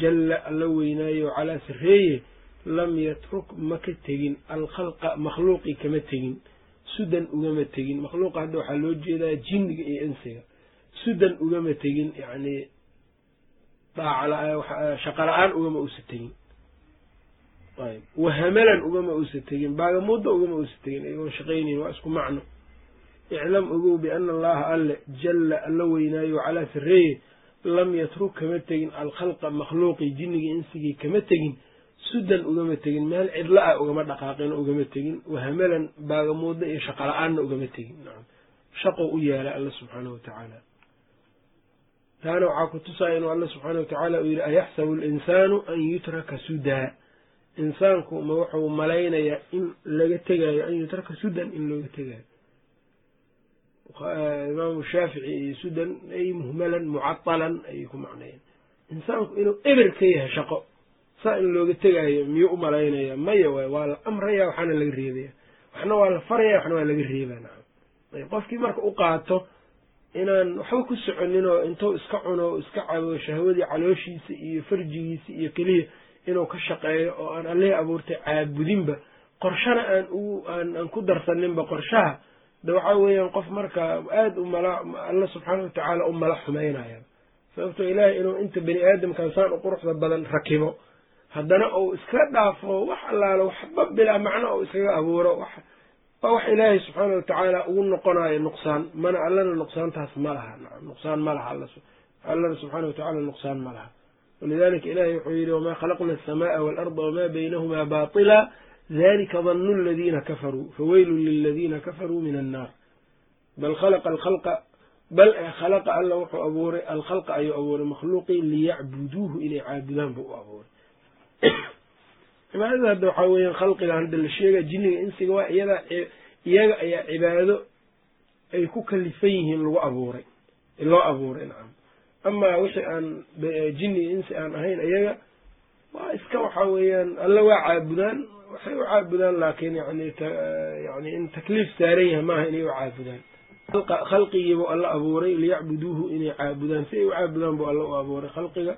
jalla alla weynaayo calaa sarreeye lam yatruk ma ka tegin alkhalqa makhluuqii kama tegin sudan ugama tegin. Makhluuqa hadda waxaa loo jeedaa jinniga iyo insiga. Sudan ugama tegin yani shaqa la'aan ugama uusa tegin wahamalan ugama uusa tegin baagamuudda ugama uusa tegin iyagoon shaqaynayn waa isku macno. Iclam ogow biana allaha alle jalla alla weynaayo calaa sarreeye lam yatruk kama tegin alkhalqa makhluuqii jinnigii insigii kama tegin sudan ugama tegin meel cidla ah ugama dhaqaaqin ugama tegin. Wahamalan baagamuudda iyo shaqa la'aanna ugama tegin. Nacam shaqo u yaalla alla subxaanahu watacaala taana waxaa ku tusaya inuu alla subxaana watacaala uu yidhi ayaxsabu alinsaanu an yutraka sudaa insaanku ma wuxuu malaynayaa in laga tegaayo an yutraka sudan in looga tegaayo. Imaamu shaafici iyo sudan ay muhmalan mucatalan ayay ku macnayeen insaanku inuu eber ka yahay shaqo saa in looga tegaayo miyuu u malaynaya? Maya waay waa la amraya waxaana laga reebaya waxna waa la faraya waxna waa laga reebaa nacam qofkii marka u qaato inaan waxba ku soconin oo intuu iska cuno iska cabo shahwadii calooshiisa iyo farjigiisa iyo keliya inuu ka shaqeeyo oo aan allihii abuurtay caabudinba qorshana aan u aan ku darsaninba qorshaha de waxaa weeyaan qof marka aada u mala alla subxaana watacaala u mala xumaynaya sababtoo ilaahay inuu inta bani aadamkan saan u quruxda badan rakibo. Haddana uu iska dhaafo wax allaalo waxba bilaa macno ou iskaga abuuro waa wax ilaahay subxaana watacaala ugu noqonayo nuqsaan mana allana nuqsaantaas ma laha. Nuqsaan ma laha allana subxaana watacala nuqsaan ma laha walidalika ilahay wuxuu yidhi wamaa khalaqna alsamaaa waalarda wamaa baynahumaa baatila dalika danu aladiina kafaruu faweylun liladiina kafaruu min annaar bal khalaqa alkhalqa bal khalaqa alla wuxuu abuuray alkhalqa ayuu abuuray makhluuqii liyacbuduuhu inay caabudaan buu u abuuray cibaadada hadda waxaa weeyaan khalqigan hadda la sheega jinniga insiga waa iyadaa iyaga ayaa cibaado ay ku kalifan yihiin lagu abuuray loo abuuray nacam amaa wixii aan jinni insi aan ahayn iyaga waa iska waxaa weeyaan alla waa caabudaan waxay u caabudaan laakiin yani yani in takliif saaran yahay maaha inay u caabudaan. Khalqigiibuu alla abuuray liyacbuduuhu inay caabudaan. Si ay u caabudaan buu alla u abuuray khalqiga.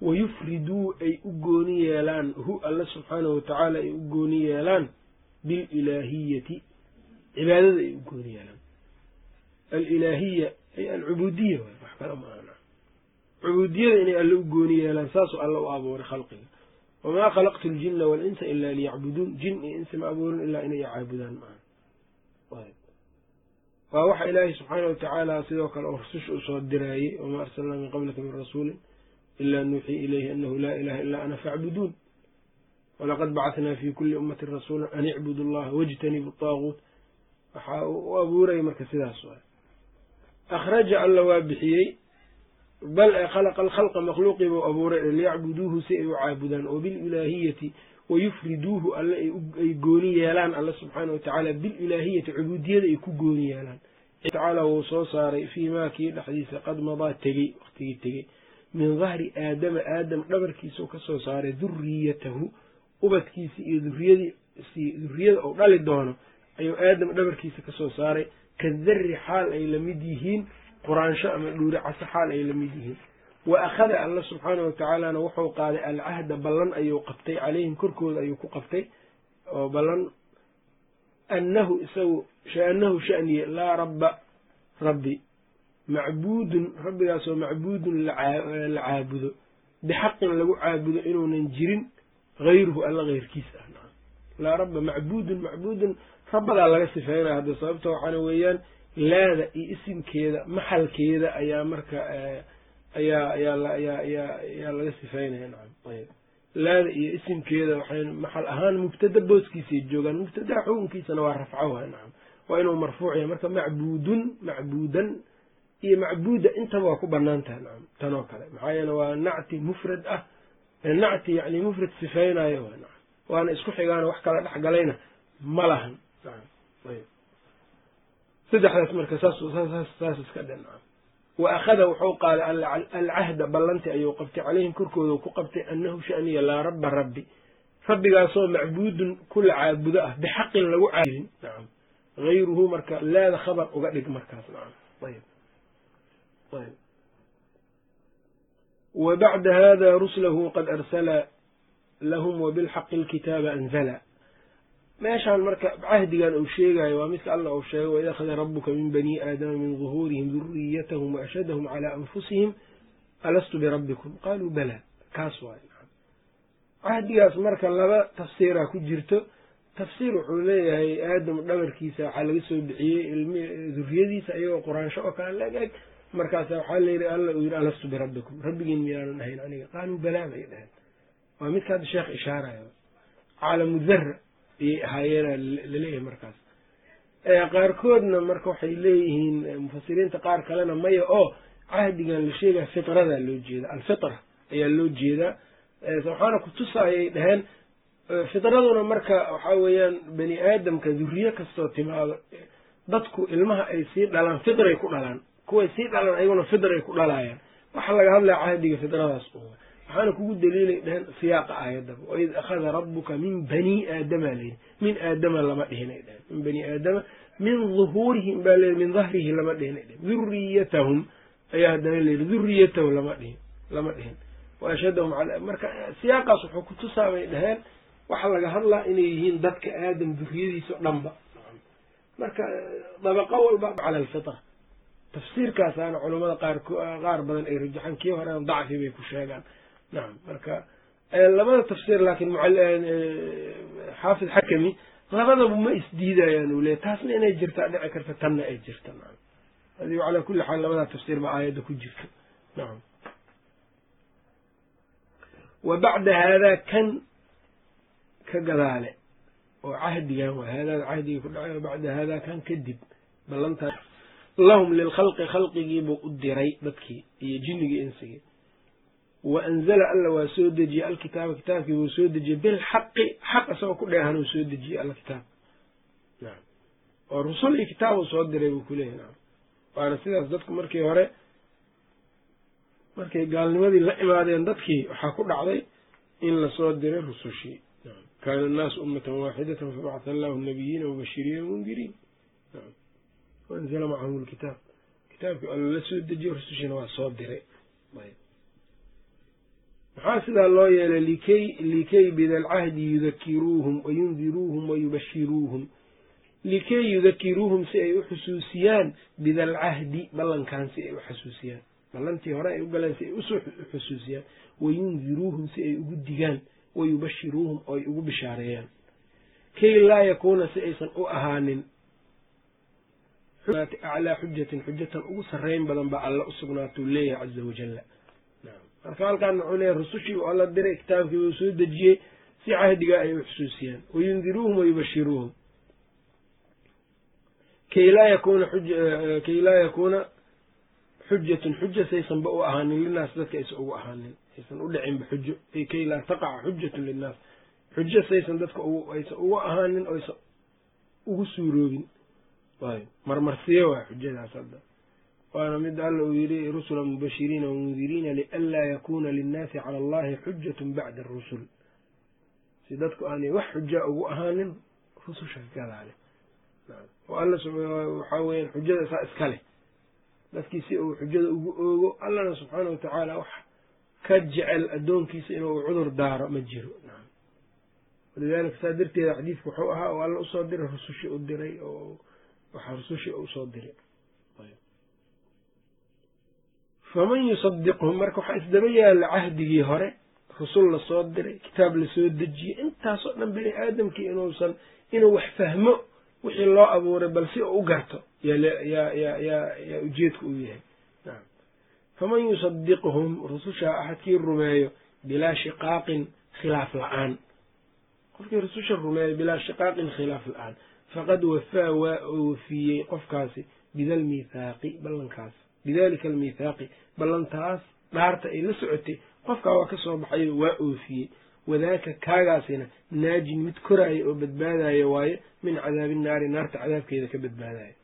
Wayufriduu ay u gooni yeelaan. Hu alla subxaanahu watacaala ay u gooni yeelaan. Bililaahiyati cibaadada ay u gooni yeelaan. Alilaahiya ay alcubuudiya wax kale ma aha cubuudiyada inay alle u gooni yeelaan saasuu alla u abuuray khalqiga. Wamaa khalaqtu ljina waalinsa ilaa liyacbuduun jin iyo insi ma abuurin ilaa inay caabudaan maaha waa waxa ilaahay subxaana watacaala sidoo kale oo rususha u soo diraayey wamaa arsalnaa min qablika min rasuulin ila nuuxii ilayhi anahu laa ilaha illa ana facbuduun walaqad bacatnaa fi kuli ummatin rasuula an icbudu allaha wajtanibu taaguut waxa uu u abuuraya marka sidaas akhraja alla waa bixiyey bal ee khalaqa alkhalqa makhluuqii buu abuuray liyacbuduuhu si ay u caabudaan oo bililaahiyati wayufriduuhu alle ay gooni yeelaan alle subxaana watacaala bililaahiyati cubuudiyada ay ku gooni yeelaan tacaala wuu soo saaray fii maa kii dhexdiisa qad madaa tegey waqtigii tegey min dahri aadama aadam dhabarkiisau ka soo saaray duriyatahu ubadkiisi iyo duriyadiisi duriyada uu dhali doono ayuu aadam dhabarkiisa ka soo saaray kadarri xaal ay la mid yihiin quraansho ama dhuuri caso xaal ay la mid yihiin. Wa akhada alla subxaana watacaalana wuxuu qaaday alcahda ballan ayuu qabtay calayhim korkooda ayuu ku qabtay oo ballan annahu isagu shaanahu shaniye laa rabba rabbi macbuudun rabbigaasoo macbuudun la caabudo. Bixaqin lagu caabudo inuunan jirin hayruhu alla heyrkiis ah. Laa rabba macbuudun macbuudun rabbadaa laga sifeynaya hadda sababta waxaana weeyaan laada iyo isimkeeda maxalkeeda ayaa marka ayaa ayaa ayaa laga sifeynaya nacam ayb laada iyo isimkeeda waxay maxal ahaan mubtada booskiisay joogaan mubtadaha xukunkiisana waa rafco waay nacam. Waa inuu marfuuc yahay marka macbuudun macbuudan iyo macbuuda intaba waa ku bannaan tahay nacam tan oo kale. Maxaa yeele waa nacti mufrad ah nacti yani mufrad sifeynayo waa nacam. Waana isku xigaana wax kala dhex galayna ma lahan nacam ayb saddexdaas marka saas iska nacam. Wa akhada wuxuu qaaday alcahda ballanti ayuu qabtay calayhim korkooda ku qabtay annahu shaniya laa rabba rabbi. Rabbigaasoo macbuudun kula caabudo ah bixaqin lagu caabudin nacam. Hayruhu marka laada khabar uga dhig markaas nacam. Ayb ayb wa bacda hada ruslahu qad arsala lahum wabilxaqi alkitaaba anzala meeshaan marka cahdigan uu sheegayo waa midka alla uu sheegay waid akhada rabuka min bani aadama min duhuurihim duriyatahum waashhadahum calaa anfusihim alastu birabbikum qaaluu bala. Kaas waay cahdigaas marka laba tafsiiraa ku jirto. Tafsiir wuxuu leeyahay aadam dhabarkiisa waxaa laga soo bixiyey duriyadiisa iyagoo quraansho oo kale leg eg markaasa waxaa layidhi alla uu yidhi alastu birabbikum rabbigiin miyaanan ahayn aniga. Qaaluu balaa bay dhaheen. Waa midka sheekh ishaarayo caalamu ahaayeena la leeyahay markaas. Qaarkoodna marka waxay leeyihiin mufasiriinta qaar kalena maya oo cahdigan la sheegaya fitradaa loo jeeda alfitra ayaa loo jeedaa. Waxaana kutusaayay dhaheen fitraduna marka waxaa weeyaan bani aadamka duriye kastoo timaado dadku ilmaha ay sii dhalaan fitray ku dhalaan. Kuway sii dhalaan ayaguna fitray ku dhalaayaan waxa laga hadlaya cahdiga fitradaas waxaana kugu daliilay dheheen siyaaqa aayadaba waid akhada rabuka min bani aadama layidhi. Min aadama lama dhihinay dheheen min bani aadama min duhuurihim baa leyi min dahrihi lama dhihinay dhehen duriyatahum ayaa haddana layidhi duriyatahum lama dhihin lama dhihin. Wa ashhadahum al marka siyaaqaas wuxuu ku tusaabay dheheen waxa laga hadlaa inay yihiin dadka aadam duriyadiisa o dhanba. Marka dabaqo walba cala alfitra. Tafsiirkaasaana culamada qaar qaar badan ay rajaxaan kii horean dacfi bay ku sheegaan nacam marka labada tafsiir laakiin xaafid xakami labadabu ma isdiidayaan uu leey taasna inay jirtaa dhici karta tanna ay jirta nacam adigo calaa kulli xaal labadaa tafsiir baa aayadda ku jirta nacam wa bacda haadaa kan ka gadaale oo cahdigan waa haadaada cahdigii ku dhacay wa bacda haadaa kan kadib ballantaas. Lahum lilkhalqi khalqigiibuu u diray dadkii iyo jinnigii insigii wa anzala alla waa soo dejiyey alkitaaba kitaabkii wuu soo dejiyey bilxaqi xaq isagoo ku dheehan uu soo dejiyey alla kitaab nacam oo rusul iyo kitaab uu soo diray buu kuleeyahy nacam waana sidaas dadku markii hore markay gaalnimadii la imaadeen dadkii waxaa ku dhacday in la soo diray rusushii kaana annaasu ummatan waaxidatan fabacatha allahu nabiyiina mubashiriina mundiriin nacam waanzala macahum lkitaab kitaabkii alla la soo dejiyo rusushiina waa soo diray maxaa sidaa loo yeelay likay likay bidalcahdi yudakiruuhum wayundiruuhum wayubashiruuhum likay yudakiruuhum si ay u xusuusiyaan bidalcahdi ballankan si ay u xusuusiyaan. Ballantii hore ay u galeen si ay u soo xusuusiyaan. Wayundiruuhum si ay ugu digaan wayubashiruuhum oo ay ugu bishaareeyaan. Kay laa yakuuna si aysan u ahaanin. Aclaa xujatin xujatan ugu sarreyn badan baa alla u sugnaatuu leeyahay caza wajalla marka halkaan wuxuu leeyahy rusushii oo la diray kitaabkii uu soo dejiyey si cahdigaa ay u xusuusiyaan. Wayundiruuhum wayubashiruuhum kay laa yakuuna kay laa yakuuna xujatun xuja saysanba u ahaanin linaas dadka aysan ugu ahaanin. Aysan u dhicinba xujo kay laa taqaca xujatun linnaas. Xujo saysan dadka aysan ugu ahaanin o aysan ugu suuroobin. Ayb marmarsiye waa xujadaas hadda waana mid alla uu yidhi rusula mubashiriina wamundiriina lianlaa yakuuna linnaasi cala allahi xujatun bacda arusul si dadku aanay wax xujaa ugu ahaanin rususha gadaale waxaa weyaan xujada saa iska leh. Dadkii si uu xujada ugu oogo allana subxaana watacaala wax ka jecel addoonkiisa inuu cudur daaro ma jiro. Walidaalika saa darteeda xadiidku wuxuu ahaa oo alla u soo diray rusushi u diray oo waxaa rusushi u soo diray faman yusadiqhum marka waxaa isdaba yaalla cahdigii hore rusul la soo diray kitaab la soo dejiyey intaasoo dhan bini aadamkii inuusan inuu wax fahmo wixii loo abuuray bal si uu u garto yaa ujeedka uu yahay faman yusadiqhum rusushaa axadkii rumeeyo bilaa shiqaaqin khilaaf la'aan qofkii rususha rumeeyo bilaa shiqaaqin khilaaf la'aan faqad wafaa waa oofiyey qofkaasi bidalmithaaqi ballankaas bidalika almithaaqi ballantaas dhaarta ay la socotay qofkaa waa ka soo baxayo waa oofiyey. Wadaaka kaagaasina naajin mid koraaya oo badbaadaya waaye min cadaabi naari naarta cadaabkeeda ka badbaadaya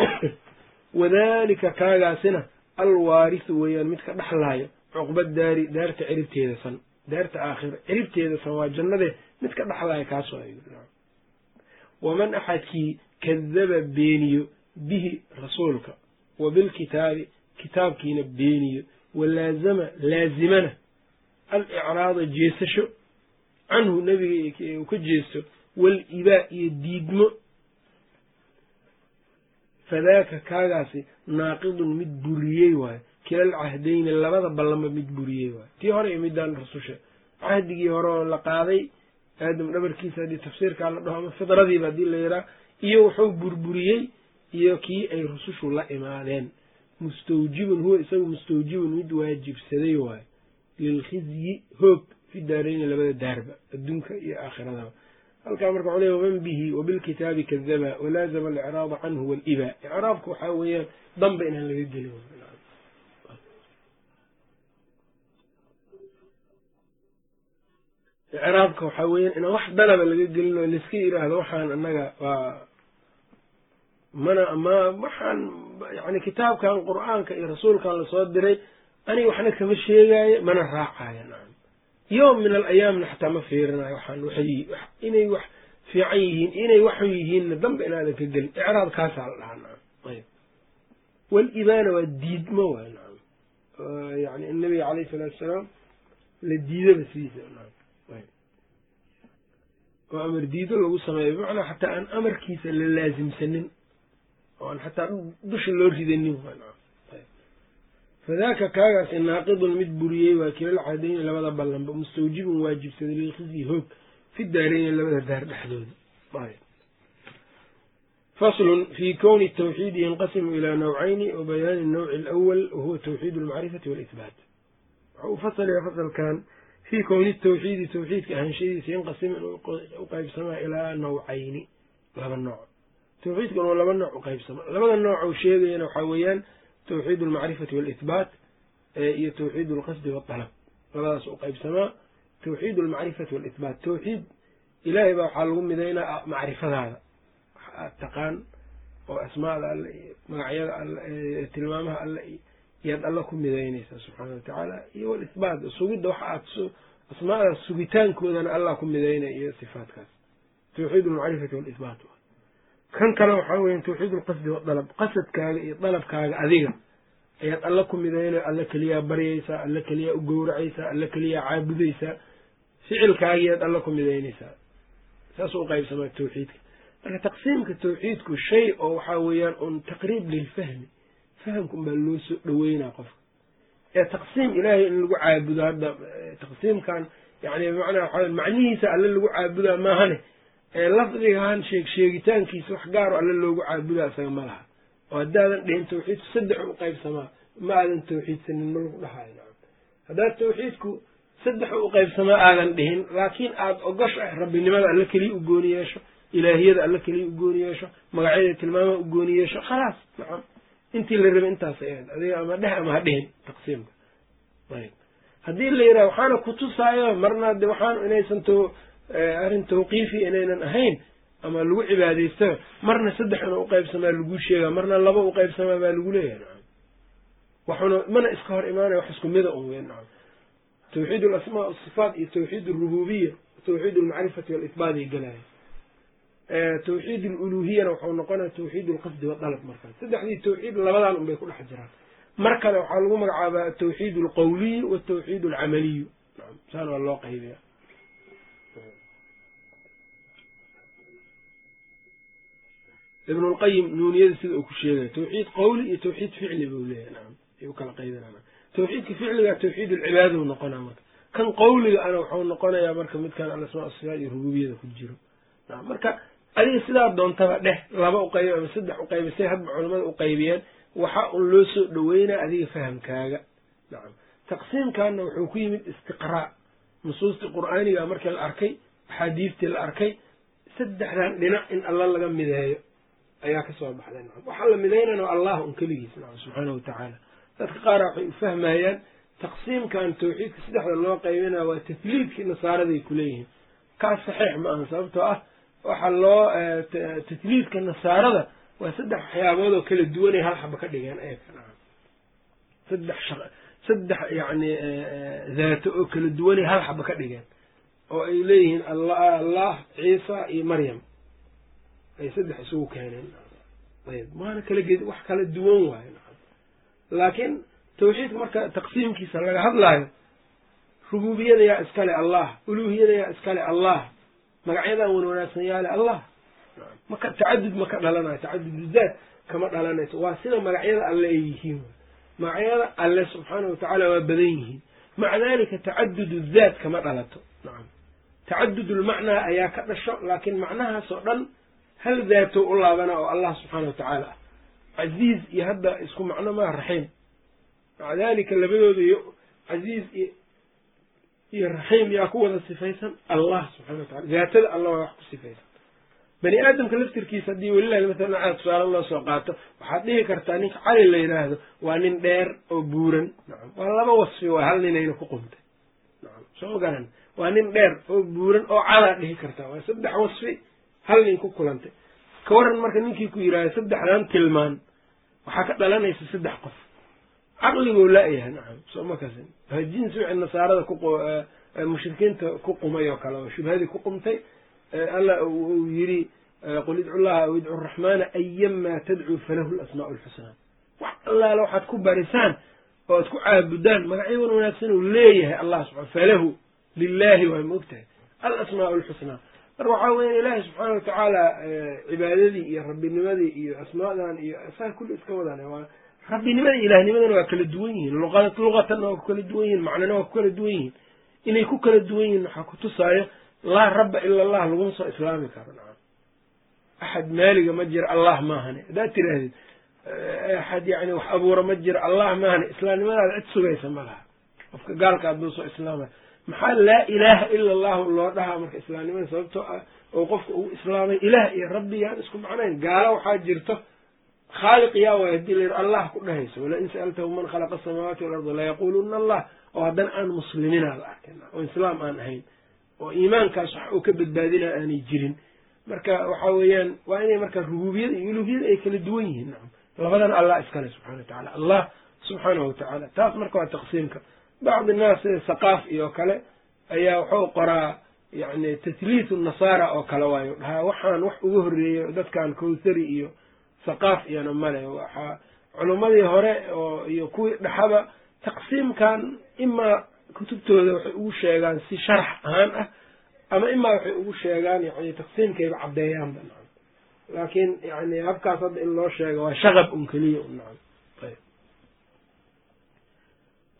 wadaalika kaagaasina alwaarisu weeyaan mid ka dhexlaayo cuqba daari daarta ciribteeda san daarta aakhira ciribteeda san waa jannadee mid ka dhexlaaya kaas waman axadkii kadaba beeniyo bihi rasuulka wa bilkitaabi kitaabkiina beeniyo walaazama laazimana alicraada jeesasho canhu nebiga ka jeesto walibaa iyo diidmo. Fadaaka kaagaasi naaqidun mid buriyey waayo kilal cahdayni labada ballanba mid buriyey waayo tii hore iyo midaan rasusha cahdigii hore oo la qaaday aadam dhabarkiisa haddii tafsiirkaa la dhaho ama fidradiiba haddii la yihaa iyo wuxuu burburiyey iyo kii ay rusushu la imaadeen. Mustawjibun huwa isagu mustawjibun mid waajibsaday waayo. Lilkhizyi hoog fi daarayni labada daarba adduunka iyo aakhiradaba halkaa marka ley waman bihi wabilkitaabi kadaba walaazama alicraada canhu waliba icraabka waxaa weeyaan danba inaan laga gelin. Icraabka waxaa weeyaan inaan wax danaba laga gelin oo laiska yiraahdo waxaan annaga waa mana ma waxaan yani kitaabkan qur'aanka iyo rasuulkan la soo diray aniga waxna kama sheegaayo mana raacaayo nacam yowm min alayaamna xataa ma fiirinayo waxaan inay wax fiican yihiin inay waxun yihiinna danba inaadan ka gelin icraab kaasaa la dhahaa nacam ayb walibaana waa diidmo waay nacam yani in nabiga caleyhi salaatu asalaam la diidaba sidiisa nacam ayb oo amar diido lagu sameeyo bimacnaa xataa aan amarkiisa la laasimsanin oo aan xataa dusha loo ridanin fadaaka kaagaasi naaqidun mid buriyey waa kilal cadayni labada ballanba mustawjibun waajibsaday lilkhizyi hoog fi daarayni labada daar dhexdooda. Faslun fi kowni tawxiidi yanqasimu ilaa nawcayni wa bayaani nawci alawal wahuwa tawxiid almacrifati waalihbaat waxa uu fasalaya fasalkan fii kowni tawxiidi tawxiidka ahaanshadiisa yanqasimu inuu u qaybsamaa ilaa nawcayni laba nooc tawxiidkan oo laba nooc u qaybsama labada nooc uu sheegayana waxaa weeyaan tawxiid almacrifati waalihbaat iyo tawxiid alqasdi waaltalab labadaas u qaybsamaa tawxiid almacrifati waalihbaat tawxiid ilaahay baa waxaa lagu midaynaa macrifadaada. Wax aad taqaan oo asmaada alle iyo magacyada alle tilmaamaha alle iyaad alla ku midaynaysaa subxaana wa tacaala. Iyo walisbaat sugidda waxa aad asmaadaas sugitaankoodana allah ku midaynaya iyo sifaatkaas tawxiid almacrifati walisbaat kan kale waxaa weya tawxiid alqasdi wadalab qasadkaaga iyo dalabkaaga adiga ayaad alla ku midaynaya alla keliyaa baryaysaa alla keliyaa u gowracaysaa alla keliyaa caabudaysaa ficilkaagiyaad alla ku midaynaysaa saasuu uqaybsamaa tawxiidka. Marka taqsiimka tawxiidku shay oo waxaa weeyaan un taqriib lilfahmi. Fahamka unbaa loo soo dhoweynaa qofka. Ee taqsiim ilaahay in lagu caabudo hadda taqsiimkan yani bimacnaa waxaa macnihiisa alle lagu caabudaa maahane ee lafdigan sheeg sheegitaankiisa wax gaaro alle loogu caabudaa isaga ma laha. Oo haddaadan dhihin tawxiidku saddex u qaybsamaa ma aadan tawxiidsanin ma lagu dhahayo nacam. Haddaad tawxiidku saddex u qaybsamaa aadan dhihin laakiin aada ogoshahay rabbinimada alle keliya u gooni yeesho ilaahiyada alle keliya u gooni yeesho magacyada tilmaamaha u gooni yeesho khalaas nacam. Intii la rabay intaasay ahayd adiga ama dheh ama ha dhihin taqsiimka. Ayb haddii la yidhaha waxaana kutusaayo marna de waxaan inaysan arrin tawqiifi inaynan ahayn ama lagu cibaadaysta marna saddex ina uqaybsamaa laguu sheegaa marna laba uqaybsamaa baa lagu leeyahay nacam. Waxuna mana iska hor imaanaya wax isku mida un weyn nacam. Tawxiid alasmaa asifaat iyo tawxiid alrububiya tawxiid almacrifati walitbaaday galaya tawxiid aluluhiyana waxau noqonaya tawxiid alqasdi wadalab markaas. Saddexdii tawxiid labadan un bay ku dhex jiraan. Mar kale waxaa lagu magacaabaa atawxiid alqawliyu watawxiid alcamaliyu nacam. Saana waa loo qaybiya ibn lqayim nuuniyada sida uu ku sheegaya tawxiid qawli iyo tawxiid ficli buu ayuu kala qaybinana tawxiidka ficliga tawxiid alcibaadau noqonaa marka. Kan qawliga ana waxau noqonayaa marka midkan alasmaa asifaat iyo rububiyada ku jiro. Marka adiga sidaa doontaba dheh laba uqaybi ama saddex uqaybi say hadba culamada uqaybiyeen waxa un loo soo dhoweynaa adiga fahamkaaga. Nacam taqsiimkanna wuxuu ku yimid istiqraa. Nusuustii qur'aaniga markii la arkay axaadiistii la arkay saddexdan dhinac in alla laga mideeyo ayaa ka soo baxday. Nacam waxaa la midaynana allah un keligiis nacam subxaana wa tacaala. Dadka qaara waxay u fahmayaan taqsiimkan tawxiidka saddexda loo qaybinaya waa tafliidkii nasaaraday kuleeyihiin kaas saxiix ma aha sababtoo ah waxaa loo tatliidka nasaarada waa saddex waxyaabood oo kala duwanay hal xaba ka dhigeen ayaka nacam saddex saddex yacni daato oo kala duwanay hal xaba ka dhigeen oo ay leeyihiin allah ciisa iyo maryam ay saddex isugu keeneen. Ayb maana kala ged wax kala duwan waayo. Laakiin tawxiidka marka taqsiimkiisa laga hadlaayo rububiyada yaa iskale allah uluuhiyada yaa iskale allah magacyadan wan wanaagsan yaale allah. Maka tacadud ma ka dhalanayo tacadudu daat kama dhalanayso. Waa sida magacyada alle ay yihiin magacyada alle subxaana watacaala waa badan yihiin. Maca dalika tacadudu daat kama dhalato. Nacam tacadud lmacnaa ayaa ka dhasho laakiin macnahaas oo dhan hal daato u laabana oo allah subxaana wa tacaala ah casiiz iyo hadda isku macno maa raxiim maca dalika labadooda iyo casiiz iyo iyo raxiim yaa ku wada sifaysan. Allah subxana wa tacala daatada allah waa wax ku sifaysan. Bani aadamka laftirkiisa haddii welilahi masalan aad tusaale loo soo qaato waxaad dhihi kartaa ninka cali la yidhaahdo waa nin dheer oo buuran. Nacam waa laba wasfi waa hal ninayna ku qumtay nacam soo garan. Waa nin dheer oo buuran oo cadaa dhihi kartaa waa saddex wasfi hal nin ku kulantay. Ka waran marka ninkii ku yidhahdo saddexdan tilmaan waxaa ka dhalanaysa saddex qof. Caqligoo laayahay nacam soo ma jinsi wixii nasaarada ku mushrikiinta ku qumay oo kale oo shubhadii ku qumtay alla uu yidhi qul idcu llaha aw idcu araxmaana ayama tadcuu falahu lasmaau lxusnaa wax allaala waxaad ku barisaan oo ad ku caabudaan magacyo wan wanaagsan uu leeyahay allah subaa falahu lilahi waa ma ogtahay alasmaau lxusnaa marka waxaa weya ilaahay subxaana watacaala cibaadadii iyo rabbinimadii iyo asmaadan iyo saa kulli iska wadan rabbinimada ilaahnimadana waa kala duwan yihiin. Luqatanna waa ku kala duwan yihiin macnana waa ku kala duwan yihiin. Inay ku kala duwan yihiin waxaa kutusaayo laa rabba ila allah laguma soo islaami karo. Nacam axad maaliga ma jira allah maahane haddaad tiraahdid axad yani wax abuura ma jira allah maahane islaamnimadaada cid sugaysa ma laha. Qofka gaalka hadduu soo islaamay maxaa laa ilaaha ila allahu loo dhahaa marka islaamnimada sababtoo ah oo qofka uu islaamay ilaah iyo rabbi yaan isku macnayn. Gaalo waxaa jirto khaaliq yaa waay haddii la yidhi allah ku dhahayso walain sa'altahu man khalaqa asamaawaati walarda layaquluna allah. Oo haddana aan musliminaa la arkay oo islaam aan ahayn oo iimaankaas wax uu ka badbaadinaa aanay jirin. Marka waxa weeyaan waa inay marka rububiyada iyo uluhiyada ay kala duwan yihiin nacam labadana allah iskale subxana wa tacala allah subxaanahu watacaala taas marka waa taqsiimka bacdi naas sida saqaaf iyo kale ayaa wuxuu qoraa yani tatliitu nasaara oo kale waayo. Dhahaa waxaan wax uga horreeyo dadkan kowthari iyo saqaaf iyona male waxaa culummadii hore oo iyo kuwii dhexaba taqsiimkan imaa kutubtooda waxay ugu sheegaan si sharax ahaan ah ama imaa waxay ugu sheegaan yani taqsiimkayba caddeeyaanba nacam. Laakiin yani habkaas hadda in loo sheego waa shaqab un keliya un nacam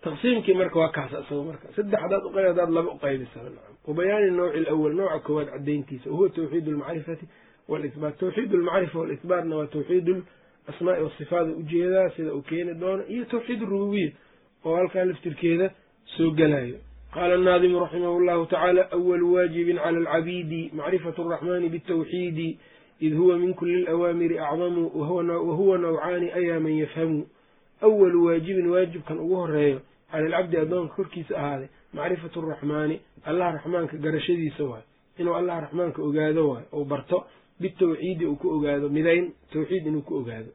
taqsiimkii marka waa kaas isaga marka saddex hadaad uqayb hadaad laba uqaybisaba nacam wabayaani nawci alawal nooca koowaad caddayntiisa. Wahuwa tawxiid almacrifati walisbaat tawxiid almacrifa walisbaatna waa tawxiid asmaai wasifaada u jeedaa sida uu keeni doono iyo tawxiid arububiya oo halkaa laftirkeeda soo gelayo qaala annaadimu raximahu llahu tacaala awalu waajibin cala alcabiidi macrifatu araxmani bitawxiidi id huwa min kuli alawaamiri acdamu wahuwa nawcaani ayaa man yafhamu. Awalu waajibin waajibkan ugu horeeyo cala alcabdi addoonka korkiisa ahaaday macrifatu araxmaani allah raxmaanka garashadiisa waay inuu allah raxmaanka ogaado waay ou barto bitawxiidi uu ku ogaado midayn tawxiid inuu ku ogaado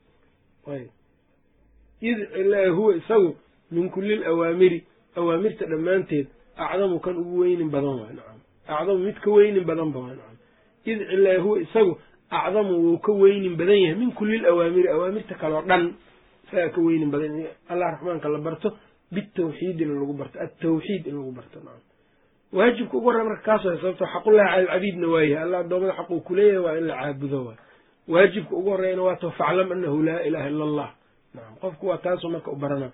id huwa isagu min kuli lawaamiri awaamirta dhammaanteed acdamu kan ugu weynin badan waay nacam acdamu mid ka weynin badanba waay nacam id cilaa huwa isagu acdamu wuu ka weynin badan yahay min kuli lawaamiri awaamirta kaleo dhan isagaa ka weynin badan allah raxmaanka la barto bitawxiidina lagu barto altawxiid in lagu barto waajibka ugu horrey marka kaas way sababto xaqullahi cala alcabiidna waayahay allah addoommada xaquu kuleeyahay waa in la caabudo waay waajibka ugu horreyna waa to faclam anahu laa ilaha ila allah nacam qofku waa taasoo marka u barana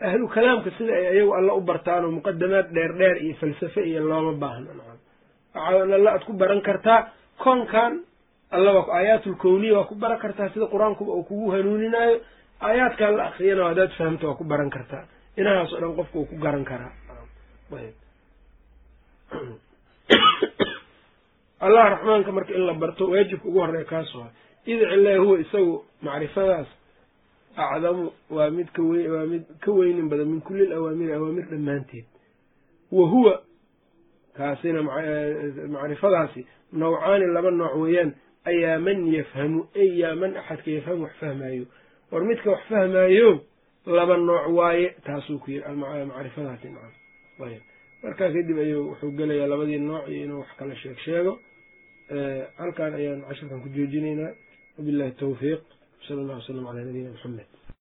ahlu kalaamka sida ay ayagu alla u bartaanoo muqadamaad dheer dheer iyo falsafe iyo looma baahna nacam waxaa alla aad ku baran kartaa koonkan allaba aayaatu lkowniya waa ku baran kartaa sida qur'aankuba uu kugu hanuuninaayo aayaadkaa la akriyana hadaad fahamta waa ku baran kartaa inahaas o dhan qofka uu ku garan karaa. Allah raxmaanka marka in la barto waajibka ugu horreeya kaas waa id cilaa huwa isagu macrifadaas acdamu waa mid kawe waa mid ka weynin badan min kulli alawaamiri awaamir dhammaanteed. Wa huwa kaasina macrifadaasi nawcaani laba nooc weeyaan ayaa man yafhamu ay yaa man axadka yafhamu wax fahmaayo. War midka wax fahmaayo laba nooc waaye taasuu ku yiri macrifadaasi nacam ayb markaa kadib ayuu wuxuu gelayaa labadii nooc iyo inuu wax kala sheeg sheego. Halkan ayaan cashirkan ku joojinaynaa wabillahi tawfiiq. Sala allah wasalam calaa nabiyina maxamed